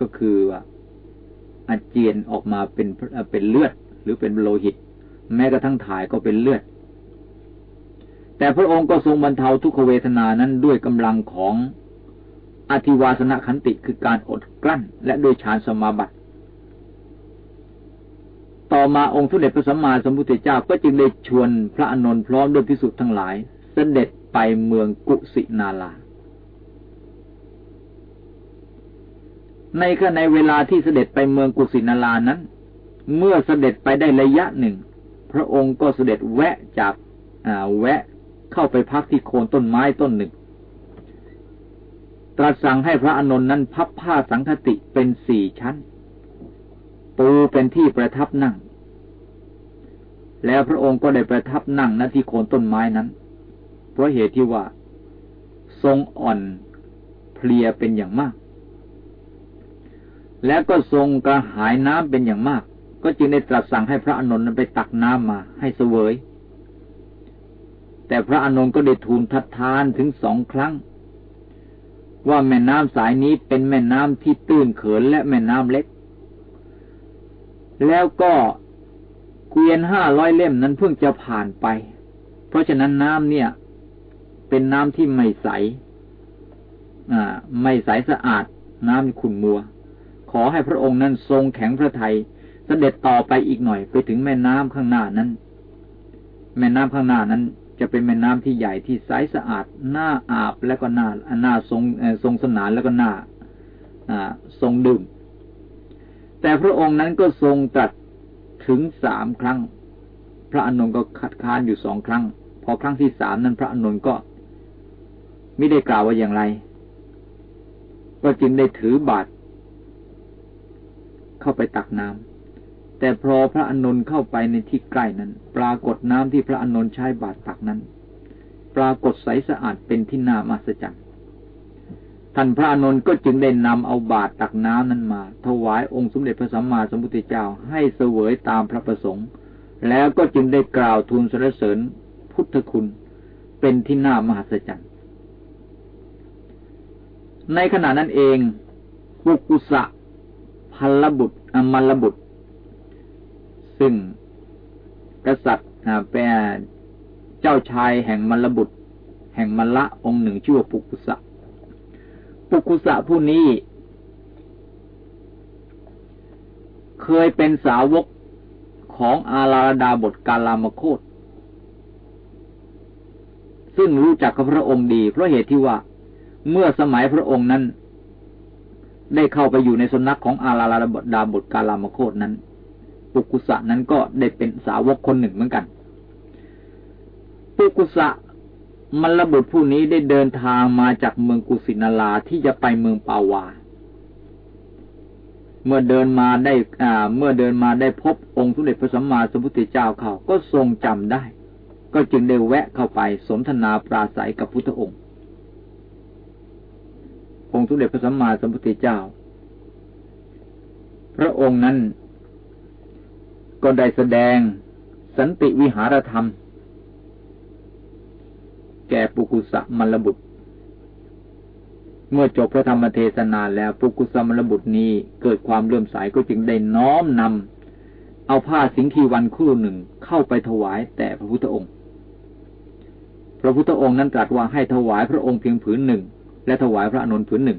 ก็คือว่าอาเจียนออกมาเป็นเป็นเลือดหรือเป็นโลหิต แม้กระทั่งถ่ายก็เป็นเลือด แต่พระองค์ก็ทรงบรรเทาทุกขเวทนานั้นด้วยกำลังของอธิวาสนขันติคือการอดกลั้น และด้วยฌานสมาบัติ ต่อมาองค์ทุเดชพระสัมมาสัมพุทธเจ้าก็จึงได้ชวนพระอานนท์พร้อมด้วยพิสุทธ์ทั้งหลาย เสด็จไปเมืองกุสินาลาในขณะเวลาที่เสด็จไปเมืองกุสินาลานั้น เมื่อเสด็จไปได้ระยะหนึ่ง พระองค์ก็เสด็จแวะจากแวะ เข้าไปพักที่โคนต้นไม้ต้นหนึ่ง ตรัสสั่งให้พระอนนท์นั้นพับผ้าสังคติเป็นสี่ชั้น ปูเป็นที่ประทับนั่ง แล้วพระองค์ก็ได้ประทับนั่งณที่โคนต้นไม้นั้น เพราะเหตุที่ว่า ทรงอ่อนเพลียเป็นอย่างมาก แล้วก็ทรงกระหายน้ำเป็นอย่างมาก ก็จึงได้ตรัสสั่งให้พระอนนท์นั้นไปตักน้ำมาให้เสวย แต่พระอานนท์ก็ได้ทูลทัดทานถึงสองครั้ง ว่าแม่น้ำสายนี้เป็นแม่น้ำที่ตื้นเขินและแม่น้ำเล็ก แล้วก็เกวียนห้าร้อยเล่มนั้นเพิ่งจะผ่านไป เพราะฉะนั้นน้ำเนี่ย เป็นน้ำที่ไม่ใส อ่า ไม่ใสสะอาด น้ำขุ่นมัว ขอให้พระองค์นั้นทรงแข็งพระทยัยเสด็จต่อไปอีกหน่อยไปถึงแม่น้ำข้างหน้านั้น แม่น้ำข้างหน้านั้น จะเป็นแม่น้ำที่ใหญ่ที่ใสสะอาดน่าอาบและก็น่าน่าทรงทรงสนานแล้วก็น่าทรงดื่ม แต่พระองค์นั้นก็ทรงตรัสถึงสามครั้ง พระอนุนก็คัดค้านอยู่สองครั้ง พอครั้งที่สามนั้นพระอนุนก็ไม่ได้กล่าวว่าอย่างไร ก็จึงได้ถือบาตรเข้าไปตักน้ำ แต่พอพระอนนท์เข้าไปในที่ใกล้นั้น ปรากฏน้ำที่พระอนนท์ใช้บาดตักนั้น ปรากฏใสสะอาดเป็นที่น่ามหัศจรรย์ท่านพระอนนท์ก็จึงได้นำเอาบาตรตักน้ำนั้นมา ถวายองค์สมเด็จพระสัมมาสัมพุทธเจ้าให้เสวยตามพระประสงค์ แล้วก็จึงได้กล่าวทูลสรรเสริญพุทธคุณเป็นที่น่ามหัศจรรย์ในขณะนั้นเองปุกุสะพัลบุตรอมัลบุตร ซึ่ง กษัตริย์เป็นเจ้าชายแห่งมลบุตร แห่งมละองค์หนึ่งชื่อว่าปุกุสะปุกุสะผู้นี้ เคยเป็นสาวกของอาราดาบทกาลามโคตซึ่งรู้จักกับพระองค์ดี เพราะเหตุที่ว่าเมื่อสมัยพระองค์นั้น ได้เข้าไปอยู่ในสนักของอาราดาบทกาลามโคตนั้น ปุกุสะนั้นก็ได้เป็นสาวกคนหนึ่งเหมือนกัน ปุกุสะมรบุตรผู้นี้ได้เดินทางมาจากเมืองกุสินาราที่จะไปเมืองปาวา เมื่อเดินมาได้อ่า เมื่อเดินมาได้พบองค์สมเด็จพระสัมมาสัมพุทธเจ้าเขาก็ทรงจำได้ ก็จึงได้แวะเข้าไปสนทนาปราศัยกับพุทธองค์ องค์สมเด็จพระสัมมาสัมพุทธเจ้า พระองค์นั้น ก็ได้แสดงสันติวิหารธรรม แก่ปุกุสะมลบุตร เมื่อจบพระธรรมเทศนาแล้วปุกุสะมลบุตรนี้เกิดความเลื่อมใสก็จึงได้น้อมนำเอาผ้าสิงคีวันคู่หนึ่งเข้าไปถวายแต่พระพุทธองค์ พระพุทธองค์นั้นตรัสว่าให้ถวายพระองค์เพียงผืนหนึ่ง และถวายพระอนุนผืนหนึ่ง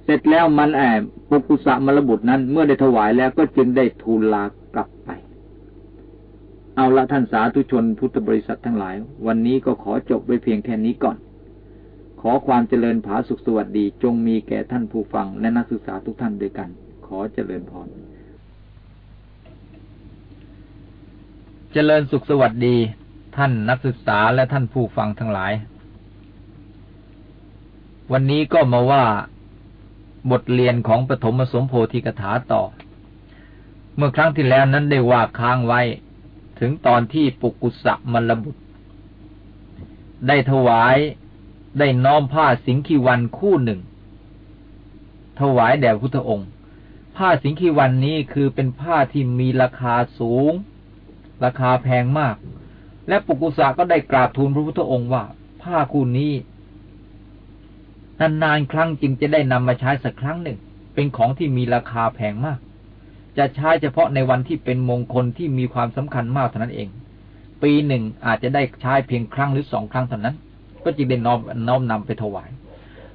เส ร็จแล้วมันแอบปุกุสะมรบุตรนั้น เมื่อได้ถวายแล้วก็จึงได้ทูลลากลับไป เอาละท่านสาธุชนพุทธบริษัททั้งหลาย วันนี้ก็ขอจบไว้เพียงแค่นี้ก่อน ขอความเจริญผาสุขสวัสดีจงมีแก่ท่านผู้ฟังและนักศึกษาทุกท่านด้วยกัน ขอเจริญพรเจริญสุขสวัสดี ท่านนักศึกษาและท่านผู้ฟังทั้งหลาย วันนี้ก็มาว่า บทเรียนของปฐมสมโพธิกถาต่อ เมื่อครั้งที่แล้วนั้นได้ว่าค้างไว้ ถึงตอนที่ปุกุสะมลบุตร ได้ถวายได้น้อมผ้าสิงคีวันคู่หนึ่ง ถวายแด่พุทธองค์ ผ้าสิงคีวันนี้คือเป็นผ้าที่มีราคาสูง ราคาแพงมาก และปุกุสะก็ได้กราบทูลพระพุทธองค์ว่า ผ้าคู่นี้ นานๆครั้งจึงจะได้นำมาใช้สักครั้งหนึ่ง เป็นของที่มีราคาแพงมาก จะใช้เฉพาะในวันที่เป็นมงคลที่มีความสำคัญมากเท่านั้นเอง ปีหนึ่งอาจจะได้ใช้เพียงครั้งหรือสองครั้งเท่านั้น ก็จึงได้น้อมน้อมนำไปถวาย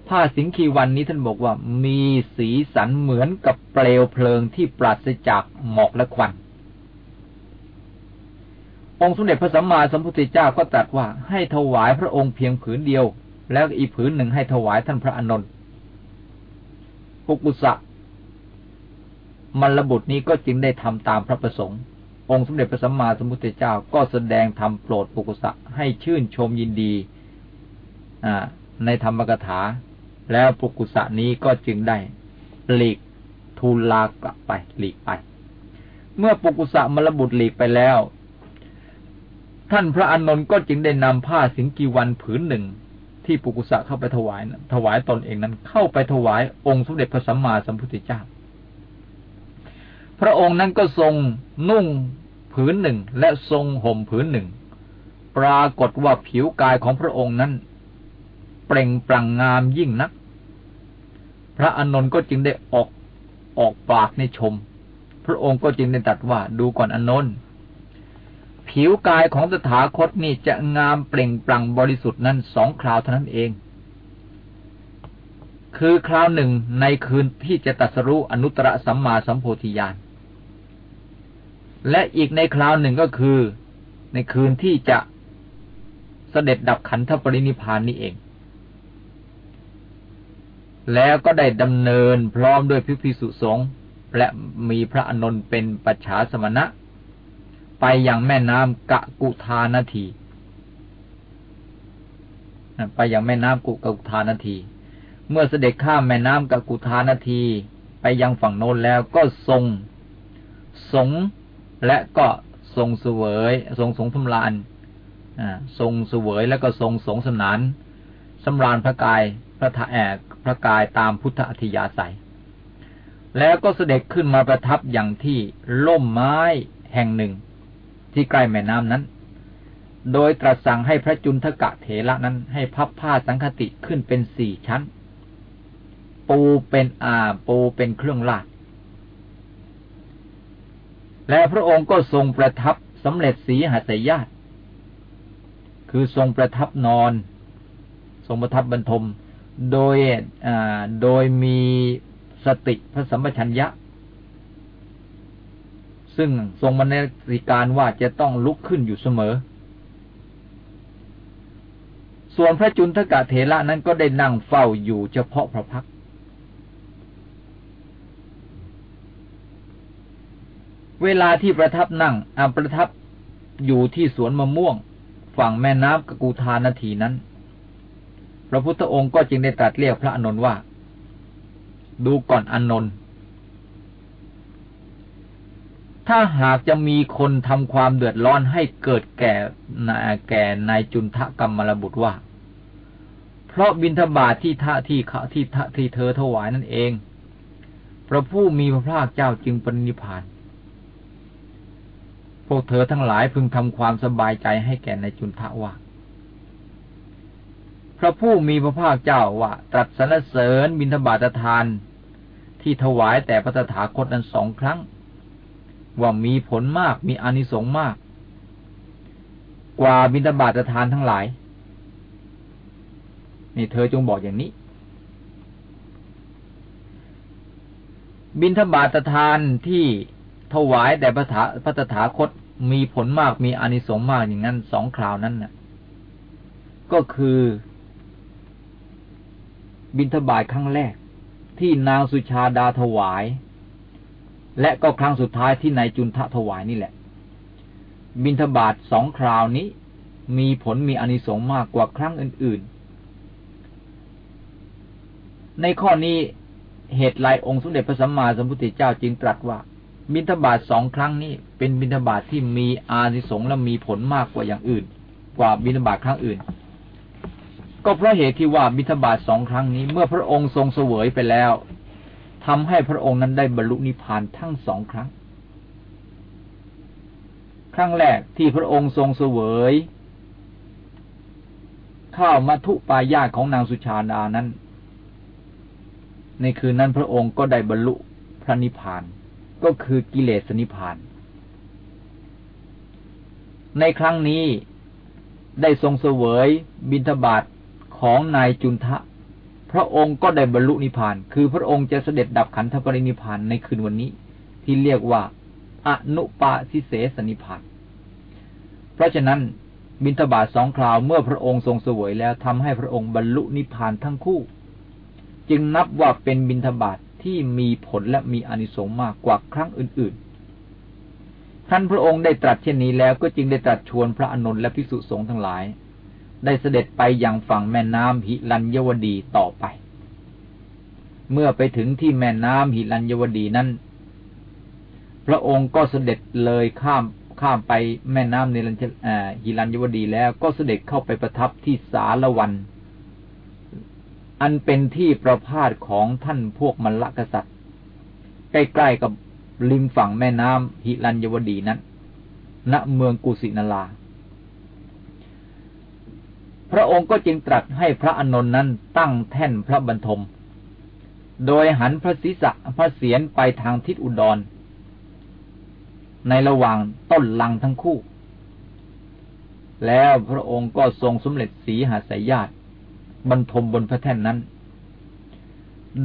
ผ้าสิงคีวันนี้ท่านบอกว่ามีสีสันเหมือนกับเปลวเพลิงที่ปราศจากหมอกและควันองค์สมเด็จพระสัมมาสัมพุทธเจ้าก็ตรัสว่าให้ถวายพระองค์เพียงผืนเดียว แล้วอีกผืนหนึ่งให้ถวายท่านพระอานนท์ปุกุสะมรบุตรนี้ก็จึงได้ทำตามพระประสงค์ องค์สมเด็จพระสัมมาสัมพุทธเจ้าก็แสดงธรรมโปรดปุกุสะให้ชื่นชมยินดีในธรรมกถา แล้วปุกุสะนี้ก็จึงได้หลีกทูลลากลับไปหลีกไป เมื่อปุกุสะมรบุตรหลีกไปแล้ว ท่านพระอานนท์ก็จึงได้นำผ้าสิงกีวันผืนหนึ่ง ที่ปุกุสะเข้าไปถวาย ถวายตนเองนั้นเข้าไปถวายองค์สมเด็จพระสัมมาสัมพุทธเจ้า พระองค์นั้นก็ทรงนุ่งผืนหนึ่งและทรงห่มผืนหนึ่ง ปรากฏว่าผิวกายของพระองค์นั้น เปล่งปลั่งงามยิ่งนัก พระอนนท์ก็จึงได้ออกออกปากในชม พระองค์ก็จึงได้ตรัสว่าดูก่อนอนนท์ ผิวกายของตถาคตนี่จะงามเปล่งปลั่งบริสุทธิ์นั้นสองคราวเท่านั้นเอง คือคราวหนึ่งในคืนที่จะตัสรู้อนุตตรสัมมาสัมโพธิญาณและอีกในคราวหนึ่งก็คือในคืนที่จะเสด็จดับขันธปรินิพานนี้เอง แล้วก็ได้ดำเนินพร้อมด้วยพิพิสุสงฆ์และมีพระอนนท์เป็นปัจฉาสมณะ ไปยังแม่น้ำกะกุทานาทีไปยังแม่น้ำกุกกุทานาที เมื่อเสด็จข้ามแม่น้ำกักุธานาที ไปยังฝั่งโน้นแล้วก็ทรง สงและก็ทรงเสวย ทรงสงสำรานทรงเสวยแล้วก็ทรงสงสนานสำราญพระกายพระทแอกพระกายตามพุทธอธิยาศัย แล้วก็เสด็จขึ้นมาประทับอย่างที่ล่มไม้แห่งหนึ่ง ที่ใกล้แม่น้ำนั้น โดยตรัสสั่งให้พระจุนทกะเถระนั้นให้พับผ้าสังคติขึ้นเป็นสี่ชั้น ปูเป็นอาปูเป็นเครื่องลาดและพระองค์ก็ทรงประทับสำเร็จสีหัสยาตคือทรงประทับนอน ทรงประทับบรรทม โดยโดยมีสติพระสัมปชัญญะ ซึ่งทรงมนสิการว่าจะต้องลุกขึ้นอยู่เสมอ ส่วนพระจุนทกะเถระนั้นก็ได้นั่งเฝ้าอยู่เฉพาะพระพัก เวลาที่ประทับนั่งอาประทับอยู่ที่สวนมะม่วง ฝั่งแม่น้ำกกูทานาทีนั้น พระพุทธองค์ก็จึงได้ตรัสเรียกพระอนนท์ว่า ดูก่อนอนนท์ ถ้าหากจะมีคนทำความเดือดร้อนให้เกิดแก่แก่นายจุนทะกรรมรบุตรว่า เพราะบินทบาทที่ท่าที่เขที่ท่าที่เธอถวายนั่นเอง พระผู้มีพระภาคเจ้าจึงปรินิพาน พวกเธอทั้งหลายพึงทำความสบายใจให้แก่ในจุนทะว่า พระผู้มีพระภาคเจ้าว่าตรัสสรรเสริญบิณฑบาตทานที่ถวายแต่พระตถาคตนั้นสองครั้ง ว่ามีผลมากมีอนิสงส์มาก กว่าบิณฑบาตทานทั้งหลาย นี่เธอจงบอกอย่างนี้ บิณฑบาตทานที่ถวายแต่พระถาพระตถาคตมีผลมากมีอนิสงส์มากอย่างนั้นสองคราวนั้นน่ะ ก็คือ บินทบาทครั้งแรกที่นางสุชาดาถวาย และก็ครั้งสุดท้ายที่นายจุนทะถวายนี่แหละ บินทบาทสองคราวนี้ มีผลมีอนิสงส์มากกว่าครั้งอื่น ๆ ในข้อนี้เหตุไรองค์สมเด็จพระสัมมาสัมพุทธเจ้าจึงตรัสว่า บิณฑบาตสองครั้งนี้ เป็นบิณฑบาตที่มีอานิสงส์และมีผลมากกว่าอย่างอื่น กว่าบิณฑบาตครั้งอื่น ก็เพราะเหตุที่ว่าบิณฑบาตสองครั้งนี้ เมื่อพระองค์ทรงเสวยไปแล้ว ทำให้พระองค์นั้นได้บรรลุนิพพานทั้งสองครั้ง ครั้งแรกที่พระองค์ทรงเสวยข้าวมัทุปายาตของนางสุชาดานั้น ในคืนนั้นพระองค์ก็ได้บรรลุพระนิพพานก็คือกิเลสนิพาน ในครั้งนี้ได้ทรงเสวยบิณฑบาตของนายจุนทะ พระองค์ก็ได้บรรลุนิพพาน คือพระองค์จะเสด็จดับขันธปรินิพพานในคืนวันนี้ ที่เรียกว่าอนุปาสิเสสนิพพาน เพราะฉะนั้นบิณฑบาตสองคราวเมื่อพระองค์ทรงเสวยแล้วทำให้พระองค์บรรลุนิพพานทั้งคู่ จึงนับว่าเป็นบิณฑบาตที่มีผลและมีอนิสงส์มากกว่าครั้งอื่นๆท่านพระองค์ได้ตรัสเช่นนี้แล้วก็จึงได้ตรัสชวนพระอนุนและภิกษุสงฆ์ทั้งหลาย ได้เสด็จไปยังฝั่งแม่น้ำหิรัญยวดีต่อไป เมื่อไปถึงที่แม่น้ำหิรัญยวดีนั้น พระองค์ก็เสด็จเลยข้ามข้ามไปแม่น้ำในหิรัญยวดีแล้วก็เสด็จเข้าไปประทับที่สารวัน อันเป็นที่ประพาสของท่านพวกมลกษัตริย์ ใกล้ๆกับริมฝั่งแม่น้ำหิรัญยวดีนั้น ณเมืองกุสินารา พระองค์ก็จึงตรัสให้พระอนนท์นั้นตั้งแท่นพระบรรทม โดยหันพระศีรษะพระเศียรไปทางทิศอุดร ในระหว่างต้นลังทั้งคู่ แล้วพระองค์ก็ทรงสมเร็จสีหาสายญาติบรรทมบนพระแท่นนั้น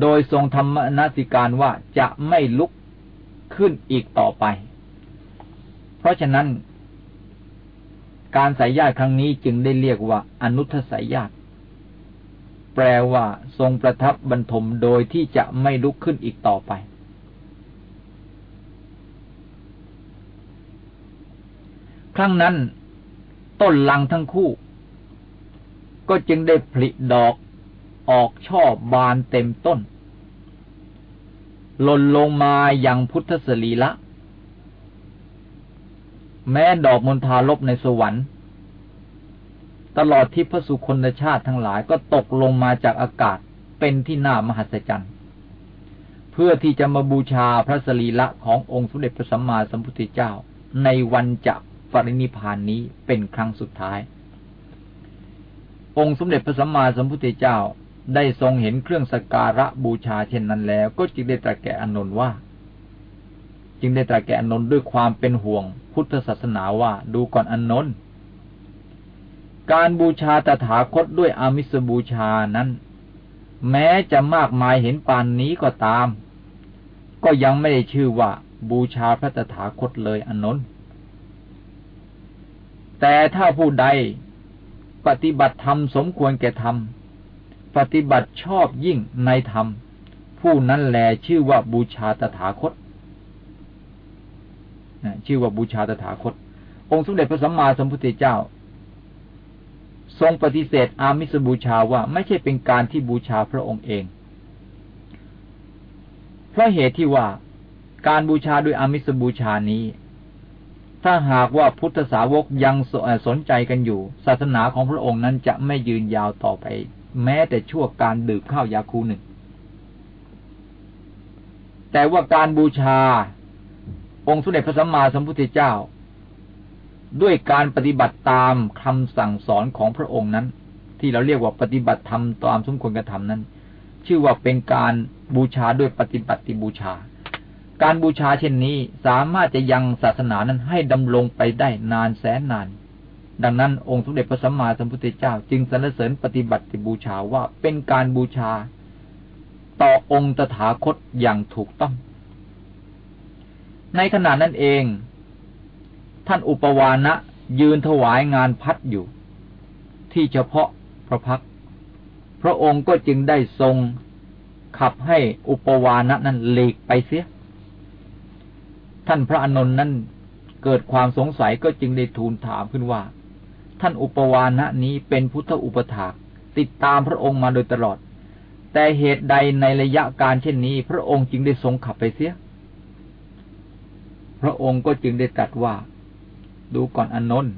โดยทรงธรรมนาสิการว่าจะไม่ลุกขึ้นอีกต่อไป เพราะฉะนั้น การสายญาติครั้งนี้จึงได้เรียกว่าอนุทสายญาติแปลว่าทรงประทับบรรทมโดยที่จะไม่ลุกขึ้นอีกต่อไป ครั้งนั้น ต้นลังทั้งคู่ ก็จึงได้ผลิดอกออกช่อบานเต็มต้นหล่นลงมาอย่างพุทธสลีละ แม้ดอกมณฑาลบในสวรรค์ ตลอดที่พระสุคนชาติทั้งหลายก็ตกลงมาจากอากาศเป็นที่น่ามหัศจรรย์ เพื่อที่จะมาบูชาพระสรีละขององค์สมเด็จพระสัมมาสัมพุทธเจ้า ในวันจะปรินิพานนี้เป็นครั้งสุดท้าย องค์สมเด็จพระสัมมาสัมพุทธเจ้าได้ทรงเห็นเครื่องสการะบูชาเช่นนั้นแล้ว ก็จึงได้ตรัสแก่อนนท์ว่า จึงได้ตรัสแก่อนนท์ด้วยความเป็นห่วง พุทธศาสนาว่าดูก่อนอนนท์การบูชาตถาคตด้วยอามิสบูชานั้น แม้จะมากมายเห็นปานนี้ก็ตาม ก็ยังไม่ได้ชื่อว่าบูชาพระตถาคตเลยอนนท์แต่ถ้าผู้ใดปฏิบัติธรรมสมควรแก่ธรรม ปฏิบัติชอบยิ่งในธรรม ผู้นั้นแลชื่อว่าบูชาตถาคต ชื่อว่าบูชาตถาคต องค์สมเด็จพระสัมมาสัมพุทธเจ้า ทรงปฏิเสธอามิสบูชาว่าไม่ใช่เป็นการที่บูชาพระองค์เอง เพราะเหตุที่ว่าการบูชาด้วยอามิสบูชานี้ ถ้าหากว่าพุทธสาวกยังสนใจกันอยู่ ศาสนาของพระองค์นั้นจะไม่ยืนยาวต่อไป แม้แต่ชั่วการดื่มข้าวยาคูหนึ่งแต่ว่าการบูชา องค์สมเด็จพระสัมมาสัมพุทธเจ้า ด้วยการปฏิบัติตามคำสั่งสอนของพระองค์นั้น ที่เราเรียกว่าปฏิบัติธรรมตามสมควรกระทำนั้น ชื่อว่าเป็นการบูชาด้วยปฏิบัติบูชา การบูชาเช่นนี้สามารถจะยังศาสนานั้นให้ดำรงไปได้นานแสนนาน ดังนั้นองค์สมเด็จพระสัมมาสัมพุทธเจ้า จึงสรรเสริญปฏิบัติบูชาว่าเป็นการบูชา ต่อองค์ตถาคตอย่างถูกต้อง ในขณะนั้นเอง ท่านอุปวานะยืนถวายงานพัดอยู่ ที่เฉพาะพระพัก พระองค์ก็จึงได้ทรงขับให้อุปวานะนั้นหลีกไปเสีย ท่านพระอนนท์นั้นเกิดความสงสัยก็จึงได้ทูลถามขึ้นว่า ท่านอุปวานะนี้เป็นพุทธอุปถากติดตามพระองค์มาโดยตลอด แต่เหตุใดในระยะการเช่นนี้ พระองค์จึงได้ทรงขับไปเสีย พระองค์ก็จึงได้ตรัสว่า ดูก่อนอนนท์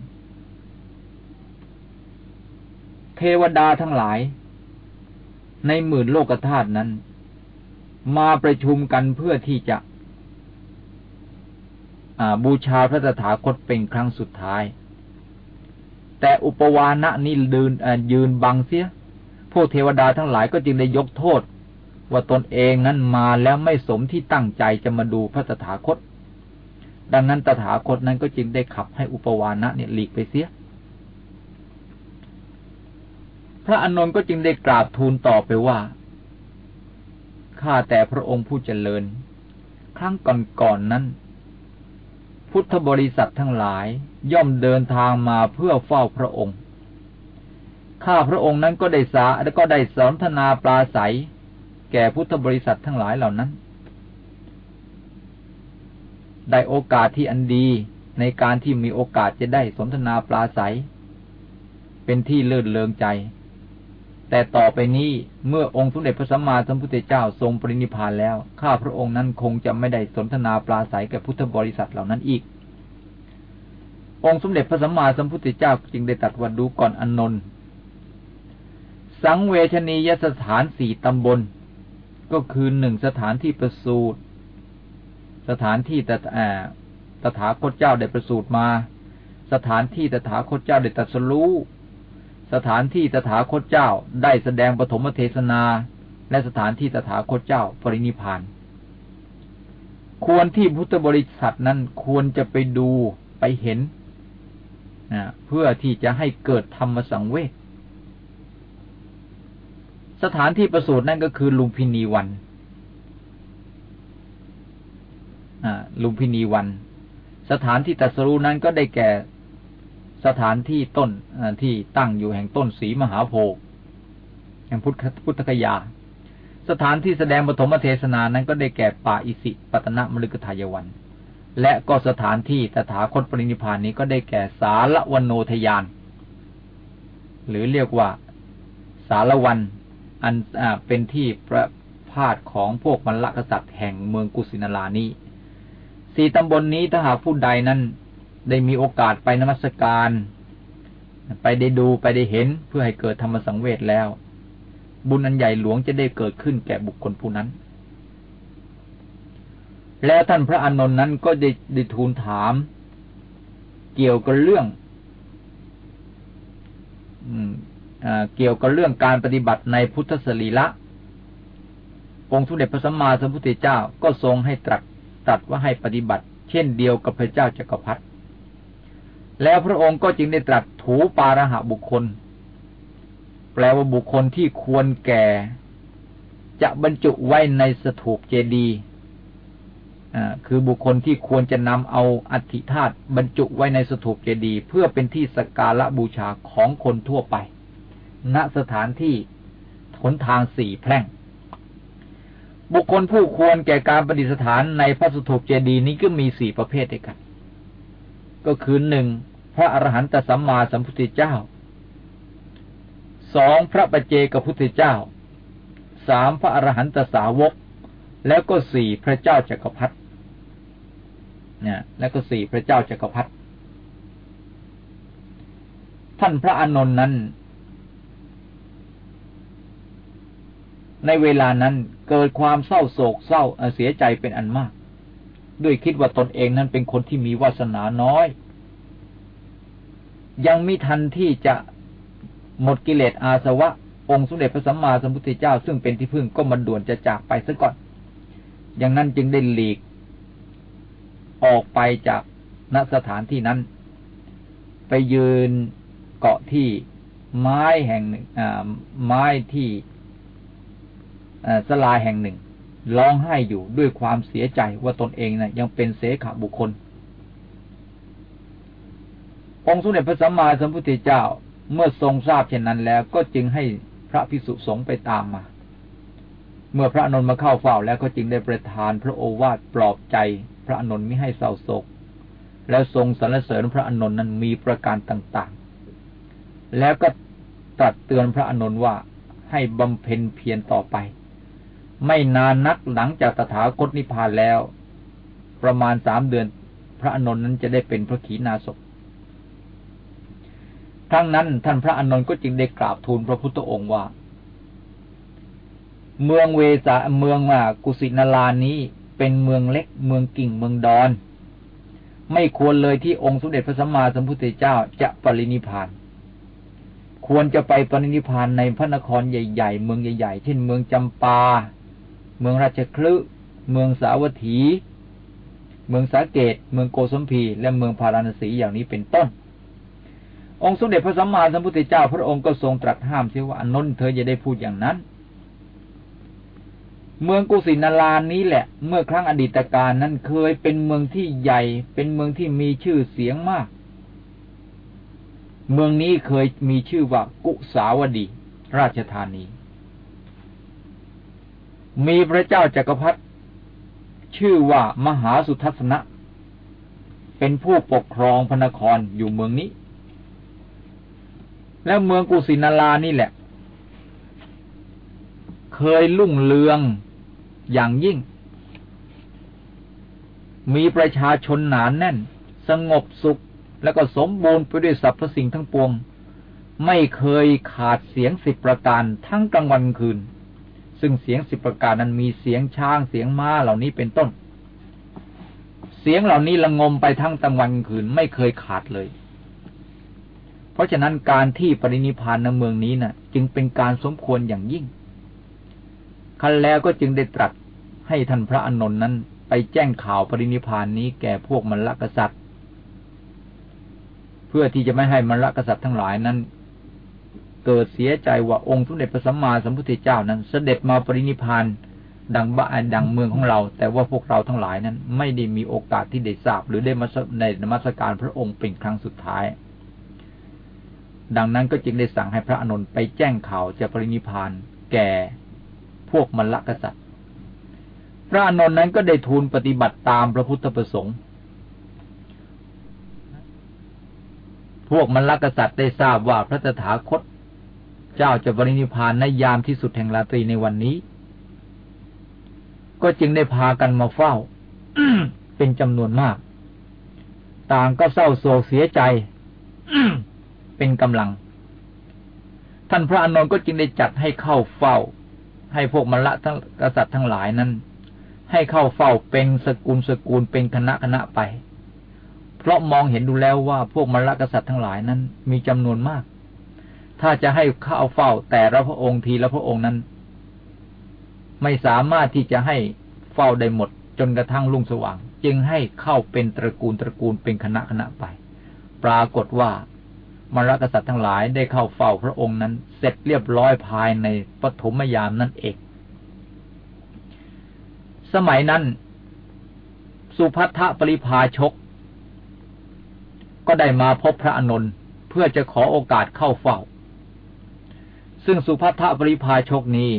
เทวดาทั้งหลาย ในหมื่นโลกธาตุนั้น มาประชุมกันเพื่อที่จะบูชาพระตถาคตเป็นครั้งสุดท้าย แต่อุปวานะนี้ยืนยืนบังเสีย พวกเทวดาทั้งหลายก็จึงได้ยกโทษ ว่าตนเองนั้นมาแล้วไม่สมที่ตั้งใจจะมาดูพระตถาคต ดังนั้นตถาคตนั้นก็จึงได้ขับให้อุปวานะเนี่ยหลีกไปเสีย พระอานนท์ก็จึงได้กราบทูลต่อไปว่า ข้าแต่พระองค์ผู้เจริญ ครั้งก่อนๆนนั้น พุทธบริษัททั้งหลายย่อมเดินทางมาเพื่อเฝ้าพระองค์ ข้าพระองค์นั้นก็ได้สาและก็ได้สนทนาปลาใสแก่พุทธบริษัททั้งหลายเหล่านั้น ได้โอกาสที่อันดีในการที่มีโอกาสจะได้สนทนาปลาใสเป็นที่เลื่นเลิงใจ แต่ต่อไปนี้เมื่อองค์สมเด็จพระสัมมาสัมพุทธเจ้าทรงปรินิพานแล้ว ข้าพระองค์นั้นคงจะไม่ได้สนทนาปลาใสกับพุทธบริษัทเหล่านั้นอีก องค์สมเด็จพระสัมมาสัมพุทธเจ้าจึงได้ตัดวัดดูก่อนอนนท์สังเวชนียสถานสี่ตำบล ก็คือหนึ่งสถานที่ประสูตร สถานที่แต่ตถาคตเจ้าได้ประสูติมา สถานที่ตถาคตเจ้าได้ตรัสรู้ สถานที่ตถาคตเจ้าได้แสดงปฐมเทศนา และสถานที่ตถาคตเจ้าปรินิพาน ควรที่พุทธบริษัทนั้นควรจะไปดูไปเห็นเพื่อที่จะให้เกิดธรรมสังเวชสถานที่ประสูตินั่นก็คือลุมพินีวัน ลุมพินีวัน สถานที่ตัสรู้นั้นก็ได้แก่สถานที่ต้นที่ตั้งอยู่แห่งต้นสีมหาโพธิ์แห่งพุทธพุทธคยา สถานที่แสดงปฐมเทศนานั้นก็ได้แก่ป่าอิสิปตนะมฤคทายวัน และก็สถานที่ตถาคตปรินิพานนี้ก็ได้แก่สารวันโนทยาน หรือเรียกว่าสารวันอันเป็นที่ประพาสของพวกมรรคษัตริย์แห่งเมืองกุสินารานี้ สี่ตำบลนนี้ถ้าหากผู้ใดนั้น ได้มีโอกาสไปนมัสการ ไปได้ดูไปได้เห็นเพื่อให้เกิดธรรมสังเวชแล้ว บุญอันใหญ่หลวงจะได้เกิดขึ้นแก่บุคคลผู้นั้น แล้วท่านพระอานนท์นั้นก็ได้ได้ทูลถาม เกี่ยวกับเรื่องเกี่ยวกับเรื่องการปฏิบัติในพุทธสรีละ องค์สมเด็จพระสัมมาสัมพุทธเจ้าก็ทรงให้ตรัส ตัดว่าให้ปฏิบัติ เช่นเดียวกับพระเจ้าจักรพรรดิแล้วพระองค์ก็จึงได้ตรัสถูปาระหะบุคคล แปลว่าบุคคลที่ควรแก่ จะบรรจุไว้ในสถูปเจดีย์คือบุคคลที่ควรจะนำเอาอัฐิธาตุบรรจุไว้ในสถูปเจดีย์เพื่อเป็นที่สักการะบูชาของคนทั่วไป ณสถานที่ทนทางสี่แพร่ง บุคคลผู้ควรแก่การประดิษฐานในพระสุถูปเจดีนี้ก็มีสี่ประเภทด้วยกัน ก็คือหนึ่งพระอรหันตสัมมาสัมพุทธเจ้าสองพระปเจกพุทธเจ้าสามพระอรหันตสาวก แล้วก็สี่พระเจ้าจักรพรรดิเนี่ยแล้วก็สี่พระเจ้าจักรพรรดิท่านพระอานนท์นั้น ในเวลานั้น เกิดความเศร้าโศกเศร้าเสียใจเป็นอันมาก ด้วยคิดว่าตนเองนั้นเป็นคนที่มีวาสนาน้อย ยังไม่ทันที่จะหมดกิเลสอาสวะ องค์สมเด็จพระสัมมาสัมพุทธเจ้า ซึ่งเป็นที่พึ่งก็มันด่วนจะจากไปซะก่อน อย่างนั้นจึงได้หลีก ออกไปจากณสถานที่นั้น ไปยืนเกาะที่ไม้แห่งหนึ่งไม้ที่ สลาแห่งหนึ่ง ร้องไห้อยู่ด้วยความเสียใจว่าตนเองนะ่ะยังเป็นเสขบุคคล องค์สมเด็จพระสัมมาสัมพุทธเจ้าเมื่อทรงทราบเช่นนั้นแล้ว ก็จึงให้พระพิสุสงฆ์ไปตามมา เมื่อพระนนท์มาเข้าเฝ้าแล้วก็จึงได้ประทานพระโอวาทปลอบใจ พระอนนท์ไม่ให้เศร้าโศก แล้วทรงสรรเสริญพระอนนท์นั้นมีประการต่างๆ แล้วก็ตรัสเตือนพระอนนท์ว่าให้บำเพ็ญเพียรต่อไป ไม่นานนักหลังจากตถาคตนิพพานแล้ว ประมาณสามเดือน พระอนนท์นั้นจะได้เป็นพระขีณาสพครั้งนั้นท่านพระอนนท์ก็จึงได้กราบทูลพระพุทธองค์ว่า เมืองเวสาเมืองว่ากุสินารานี้เป็นเมืองเล็ก เมืองกิ่งเมืองดอน ไม่ควรเลยที่องค์สมเด็จพระสัมมาสัมพุทธเจ้าจะปรินิพาน ควรจะไปปรินิพานในพระนครใหญ่ ๆ เมืองใหญ่ ๆ เช่น เมืองจำปา เมืองราชคลึเมืองสาวัตถี เมืองสาเกต เมืองโกสมพี และเมืองพาราณสีอย่างนี้เป็นต้น องค์สมเด็จพระสัมมาสัมพุทธเจ้า พระองค์ก็ทรงตรัสห้ามเสียว่าอนนท์เธออย่าได้พูดอย่างนั้น เมืองกุสินารานี้แหละ เมื่อครั้งอดีตการนั้นเคยเป็นเมืองที่ใหญ่ เป็นเมืองที่มีชื่อเสียงมาก เมืองนี้เคยมีชื่อว่ากุสาวดี ราชธานี มีพระเจ้าจากักรพรรดิชื่อว่ามหาสุทัศนะ เป็นผู้ปกครองพระนครอยู่เมืองนี้ แล้วเมืองกุสินารานี่แหละ เคยลุ่งเรืองอย่างยิ่ง มีประชาชนหนานแน่น สงบสุขแล้วก็สมบูรณ์ไปด้วยสรรพสิ่งทั้งปวง ไม่เคยขาดเสียงสิบประการทั้งกลางวันคืน ซึ่งเสียงสิบประการนั้นมีเสียงช้างเสียงม้าเหล่านี้เป็นต้น เสียงเหล่านี้ละงมไปทั้งกลางวันคืนไม่เคยขาดเลย เพราะฉะนั้นการที่ปรินิพานในเมืองนี้นะ่ะ จึงเป็นการสมควรอย่างยิ่งคันแล้วก็จึงได้ตรัสให้ท่านพระอนนท์นั้น ไปแจ้งข่าวปรินิพานนี้แก่พวกมรรคกษัตริย์ เพื่อที่จะไม่ให้มรรคกษัตริย์ทั้งหลายนั้น เกิดเสียใจว่าองค์สมเด็จพระสัมมาสัมพุทธเจ้านั้น เสด็จมาปรินิพานดังบ้านดังเมืองของเรา แต่ว่าพวกเราทั้งหลายนั้น ไม่ได้มีโอกาสที่ได้ทราบ หรือได้มาในนมัสการพระองค์เป็นครั้งสุดท้าย ดังนั้นก็จึงได้สั่งให้พระอนุนไปแจ้งข่าวจะปรินิพานแก่พวกมรรคกษัตริย์ พระอนุนนั้นก็ได้ทูลปฏิบัติตามพระพุทธประสงค์พวกมรรคกษัตริย์ได้ทราบว่าพระตถาคต เจ้าจะบริณิพานในยามที่สุดแห่งราตรีในวันนี้ ก็จึงได้พากันมาเฝ้าเป็นจำนวนมาก ต่างก็เศร้าโศกเสียใจเป็นกำลัง ท่านพระอานนท์ก็จึงได้จัดให้เข้าเฝ้า ให้พวกมรทั้งกษัตริย์ทั้งหลายนั้น ให้เข้าเฝ้าเป็นสกุลสกุลเป็นคณะคณะไป เพราะมองเห็นดูแล้วว่าพวกมรกษัตริย์ทั้งหลายนั้น มีจำนวนมาก ถ้าจะให้เข้าเฝ้าแต่ละพระองค์ทีละพระองค์นั้น ไม่สามารถที่จะให้เฝ้าได้หมด จนกระทั่งลุ่งสว่าง จึงให้เข้าเป็นตระกูลตระกูลเป็นคณะคณะไป ปรากฏว่ามรกษัตริย์ทั้งหลายได้เข้าเฝ้าพระองค์นั้น เสร็จเรียบร้อยภายในปฐมยามนั่นเอง สมัยนั้น สุพัทธปริพาชก ก็ได้มาพบพระอนนท์เพื่อจะขอโอกาสเข้าเฝ้า ซึ่งสุภัทบริพาชกนี้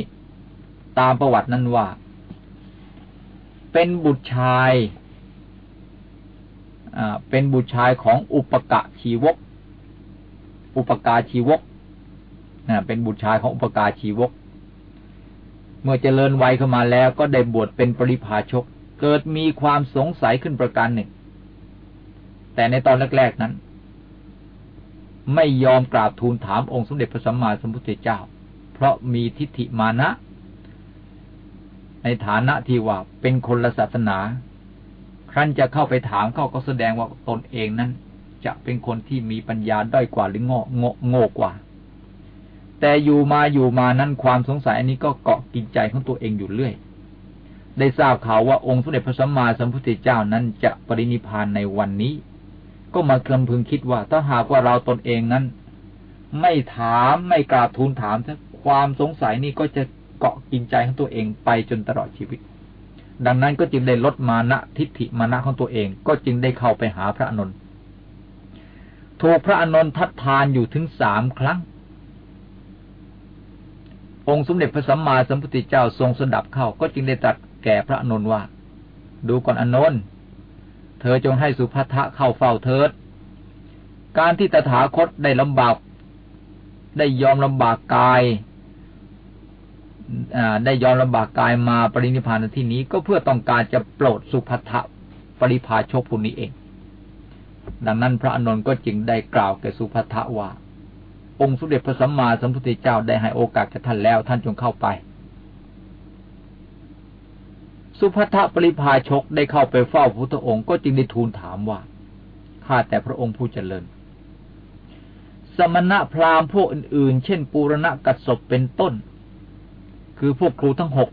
ตามประวัตินั้นว่า เป็นบุตรชายเป็นบุตรชายของอุปกะชีวก อุปกาชีวกเป็นบุตรชายของอุปกาชีวก เมื่อเจริญวัยเข้ามาแล้วก็ได้บวชเป็นปริพาชก เกิดมีความสงสัยขึ้นประการหนึ่ง แต่ในตอนแรกๆนั้น ไม่ยอมกราบทูลถามองค์สมเด็จพระสัมมาสัมพุทธเจ้า เพราะมีทิฏฐิมานะ ในฐานะที่ว่าเป็นคนละศาสนา ครั้นจะเข้าไปถามเขาก็แสดงว่าตนเองนั้น จะเป็นคนที่มีปัญญาด้อยกว่าหรือโง่โง่โง่กว่า แต่อยู่มาอยู่มานั้นความสงสัยอันนี้ก็เกาะกินใจของตัวเองอยู่เรื่อย ได้ทราบข่าวว่าองค์สมเด็จพระสัมมาสัมพุทธเจ้านั้นจะปรินิพานในวันนี้ ก็มาคลำพึงคิดว่า ถ้าหากว่าเราตนเองนั้น ไม่ถามไม่กราบทูลถามความสงสัยนี้ก็จะเกาะกินใจของตัวเองไปจนตลอดชีวิต ดังนั้นก็จึงได้ลดมานะทิฏฐิมานะของตัวเอง ก็จึงได้เข้าไปหาพระอนุนถูกพระอนุนทัดทานอยู่ถึงสามครั้ง องค์สมเด็จพระสัมมาสัมพุทธเจ้าทรงสดับเข้า ก็จึงได้ตรัสแก่พระอนุนว่า ดูก่อนอนนท์ เธอจงให้สุภัทะเข้าเฝ้าเถิด การที่ตถาคตได้ลำบาก ได้ยอมลำบากกายได้ยอมลำบากกายมาปรินิพานในที่นี้ก็เพื่อต้องการจะโปรดสุภัทะปริพาชกผู้นี้เอง ดังนั้นพระอนนท์ก็จึงได้กล่าวแก่สุภัทะว่า องค์สุเด็จพระสัมมาสัมพุทธเจ้าได้ให้โอกาสแก่ท่านแล้ว ท่านจงเข้าไป สุภัทปริพาชกได้เข้าไปเฝ้าพระพุทธองค์ก็จึงได้ทูลถามว่า ข้าแต่พระองค์ผู้เจริญ สมณะพราหมณ์พวกอื่นๆ เช่น ปูรณะกัสบเป็นต้น คือพวกครูทั้งหก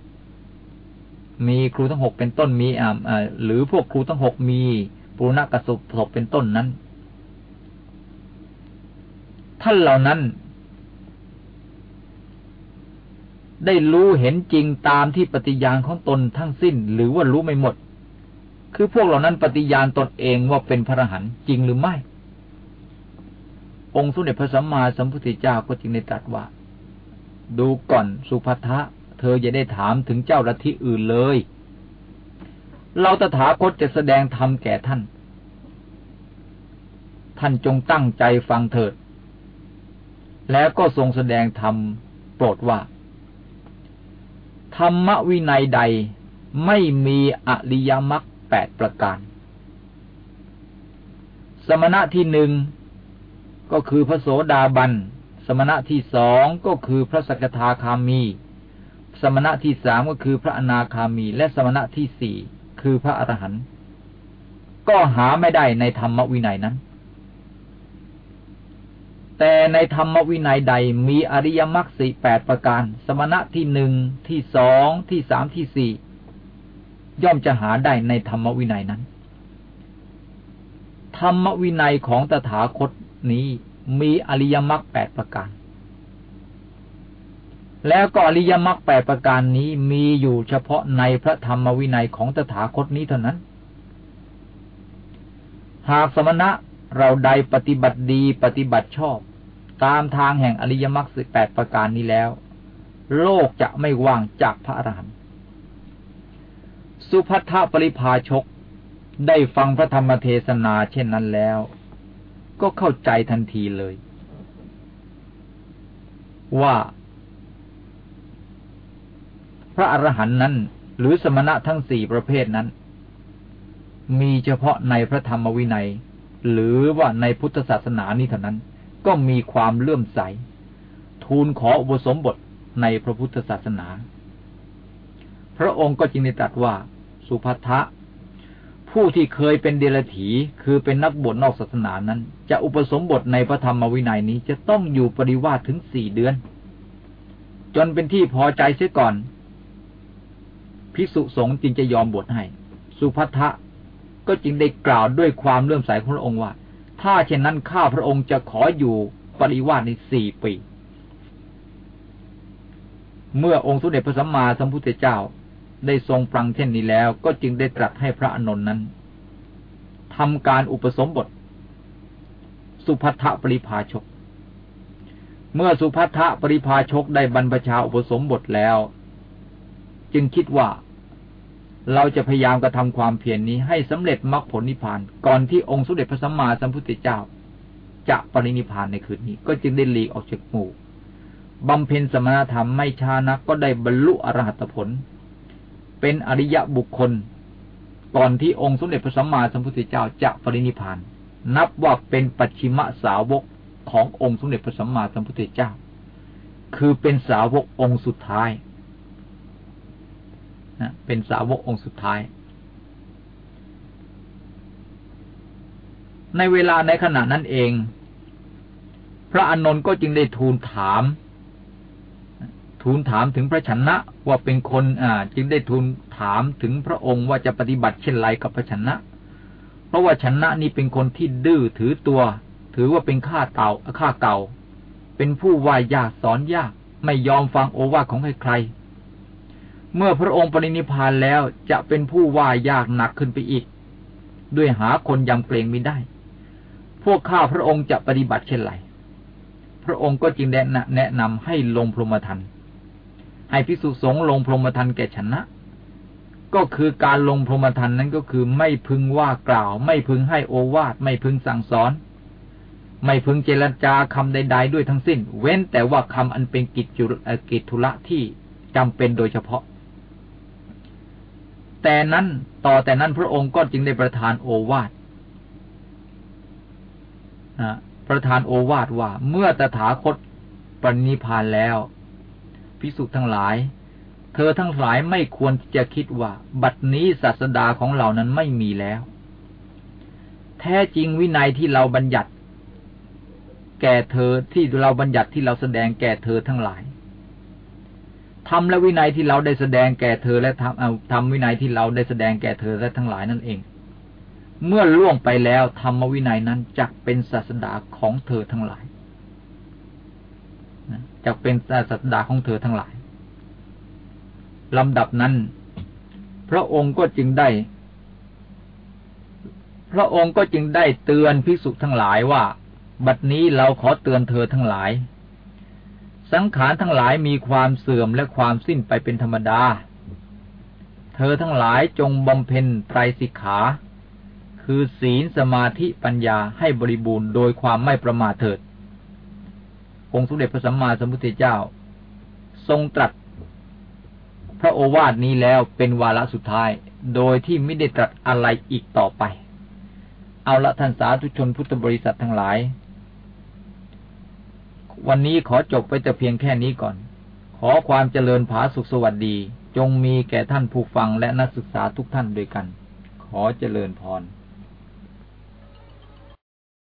มีครูทั้งหกเป็นต้นมีอ่าหรือพวกครูทั้งหกมีปูรณะกัสบเป็นต้นนั้น ท่านเหล่านั้น ได้รู้เห็นจริงตามที่ปฏิญาณของตนทั้งสิ้น หรือว่ารู้ไม่หมด คือพวกเหล่านั้นปฏิญาณตนเองว่าเป็นพระอรหันต์จริงหรือไม่ องค์สมเด็จพระสัมมาสัมพุทธเจ้าก็จึงได้ตรัสว่า ดูก่อนสุภัทะเธออย่าได้ถามถึงเจ้าลัทธิอื่นเลย เราตถาคตจะแสดงธรรมแก่ท่าน ท่านจงตั้งใจฟังเถิด แล้วก็ทรงแสดงธรรมโปรดว่า ธรรมวินัยใดไม่มีอริยมรรคแปดประการ สมณะที่หนึ่งก็คือพระโสดาบัน สมณะที่สองก็คือพระสกทาคามี สมณะที่สามก็คือพระอนาคามี และสมณะที่สี่คือพระอรหันต์ ก็หาไม่ได้ในธรรมวินัยนั้น แต่ในธรรมวินัยใดมีอริยมรรคสี่แปดประการ สมณะที่หนึ่งที่สองที่สามที่สี่ย่อมจะหาได้ในธรรมวินัยนั้น ธรรมวินัยของตถาคตนี้มีอริยมรรคแปดประการ แล้วก็อริยมรรคแปดประการนี้มีอยู่เฉพาะในพระธรรมวินัยของตถาคตนี้เท่านั้น หากสมณะ เราใดปฏิบัติดีปฏิบัติชอบ ตามทางแห่งอริยมรรคสิแปดประการนี้แล้ว โลกจะไม่ว่างจากพระอรหันต์สุภัททปริภาชก ได้ฟังพระธรรมเทศนาเช่นนั้นแล้ว ก็เข้าใจทันทีเลย ว่า พระอรหันต์นั้น หรือสมณะทั้งสี่ประเภทนั้น มีเฉพาะในพระธรรมวินัย หรือว่าในพุทธศาสนานี้เท่านั้น ก็มีความเลื่อมใส ทูลขออุปสมบทในพระพุทธศาสนา พระองค์ก็จึงได้ตรัสว่า สุภัทะผู้ที่เคยเป็นเดรัจฉีคือเป็นนักบวชนอกศาสนานั้น จะอุปสมบทในพระธรรมวินัยนี้จะต้องอยู่ปริวาสถึงสี่เดือน จนเป็นที่พอใจเสียก่อน ภิกษุสงฆ์จึงจะยอมบวชให้ สุภัทะ ก็จึงได้กล่าวด้วยความเลื่อมใสของพระองค์ว่า ถ้าเช่นนั้นข้าพระองค์จะขออยู่ปริวาสในสี่ปี เมื่อองค์สมเด็จพระสัมมาสัมพุทธเจ้าได้ทรงฟังเช่นนี้แล้ว ก็จึงได้ตรัสให้พระอนุนนั้นทำการอุปสมบท สุภัทปริภาชก เมื่อสุภัทปริภาชกได้บรรพชาอุปสมบทแล้ว จึงคิดว่า เราจะพยายามกระทำความเพียรนนี้ให้สำเร็จมรรคผลนิพพาน ก่อนที่องค์สมเด็จพระสัมมาสัมพุทธเจ้า จะปรินิพพานในคืนนี้ ก็จึงได้หลีกออกจากหมู่บำเพ็ญสมณธรรมไม่ช้านักก็ได้บรรลุอรหัตผล เป็นอริยะบุคคล ก่อนที่องค์สมเด็จพระสัมมาสัมพุทธเจ้าจะปรินิพาน นับว่าเป็นปัจฉิมสาวกขององค์สมเด็จพระสัมมาสัมพุทธเจ้า คือเป็นสาวกองค์สุดท้าย นะเป็นสาวกองค์สุดท้าย ในเวลาในขณะนั้นเอง พระอานนท์ก็จึงได้ทูลถาม ทูลถามถึงพระชนะว่าเป็นคนอ่า จึงได้ทูลถามถึงพระองค์ว่าจะปฏิบัติเช่นไรกับพระชนะ เพราะว่าชนะนี่เป็นคนที่ดื้อถือตัว ถือว่าเป็นข้าเก่าข้าเก่า เป็นผู้วายยากสอนยากไม่ยอมฟังโอวาทของใครๆ เมื่อพระองค์ปรินิพานแล้วจะเป็นผู้ว่ายากหนักขึ้นไปอีก ด้วยหาคนยำเกรงไม่ได้ พวกข้าพระองค์จะปฏิบัติเช่นไรพระองค์ก็จึงแนะนำให้ลงพรหมทันให้พิสุสงลงพรหมทันแก่ชนะ ก็คือการลงพรหมทันนั้นก็คือไม่พึงว่ากล่าว ไม่พึงให้โอวาทไม่พึงสั่งสอน ไม่พึงเจรจาคำใด ๆ ด้วยทั้งสิ้น เว้นแต่ว่าคำอันเป็นกิจจุกิจธุระที่จำเป็นโดยเฉพาะ แต่นั้นต่อแต่นั้นพระองค์ก็จึงได้ประทานโอวาทประทานโอวาทว่า เมื่อตถาคตปรินิพานแล้วพิสุทั้งหลาย เธอทั้งหลายไม่ควรจะคิดว่า บัดนี้ศาสดาของเรานั้นไม่มีแล้ว แท้จริงวินัยที่เราบัญญัติ แก่เธอที่เราบัญญัติที่เราแสดงแก่เธอทั้งหลาย ทำและวินัยที่เราได้แสดงแก่เธอและทำเอาทำวินัยที่เราได้แสดงแก่เธอและทั้งหลายนั่นเอง เมื่อล่วงไปแล้วธรรมวินัยนั้นจักเป็นศาสดาของเธอทั้งหลายจะเป็นศาสดาของเธอทั้งหลายลำดับนั้น พระองค์ก็จึงได้ พระองค์ก็จึงได้เตือนภิกษุทั้งหลายว่า บัดนี้เราขอเตือนเธอทั้งหลาย สังขารทั้งหลายมีความเสื่อมและความสิ้นไปเป็นธรรมดา เธอทั้งหลายจงบำเพ็ญไตรสิกขา คือศีลสมาธิปัญญาให้บริบูรณ์โดยความไม่ประมาทเถิด องค์สมเด็จพระสัมมาสัมพุทธเจ้า ทรงตรัสพระโอวาทนี้แล้วเป็นวาระสุดท้าย โดยที่ไม่ได้ตรัสอะไรอีกต่อไป เอาละท่านสาธุชนพุทธบริษัททั้งหลาย วันนี้ขอจบไปแต่เพียงแค่นี้ก่อน ขอความเจริญผาสุขสวัสดี จงมีแก่ท่านผู้ฟังและนักศึกษาทุกท่านด้วยกัน ขอเจริญพร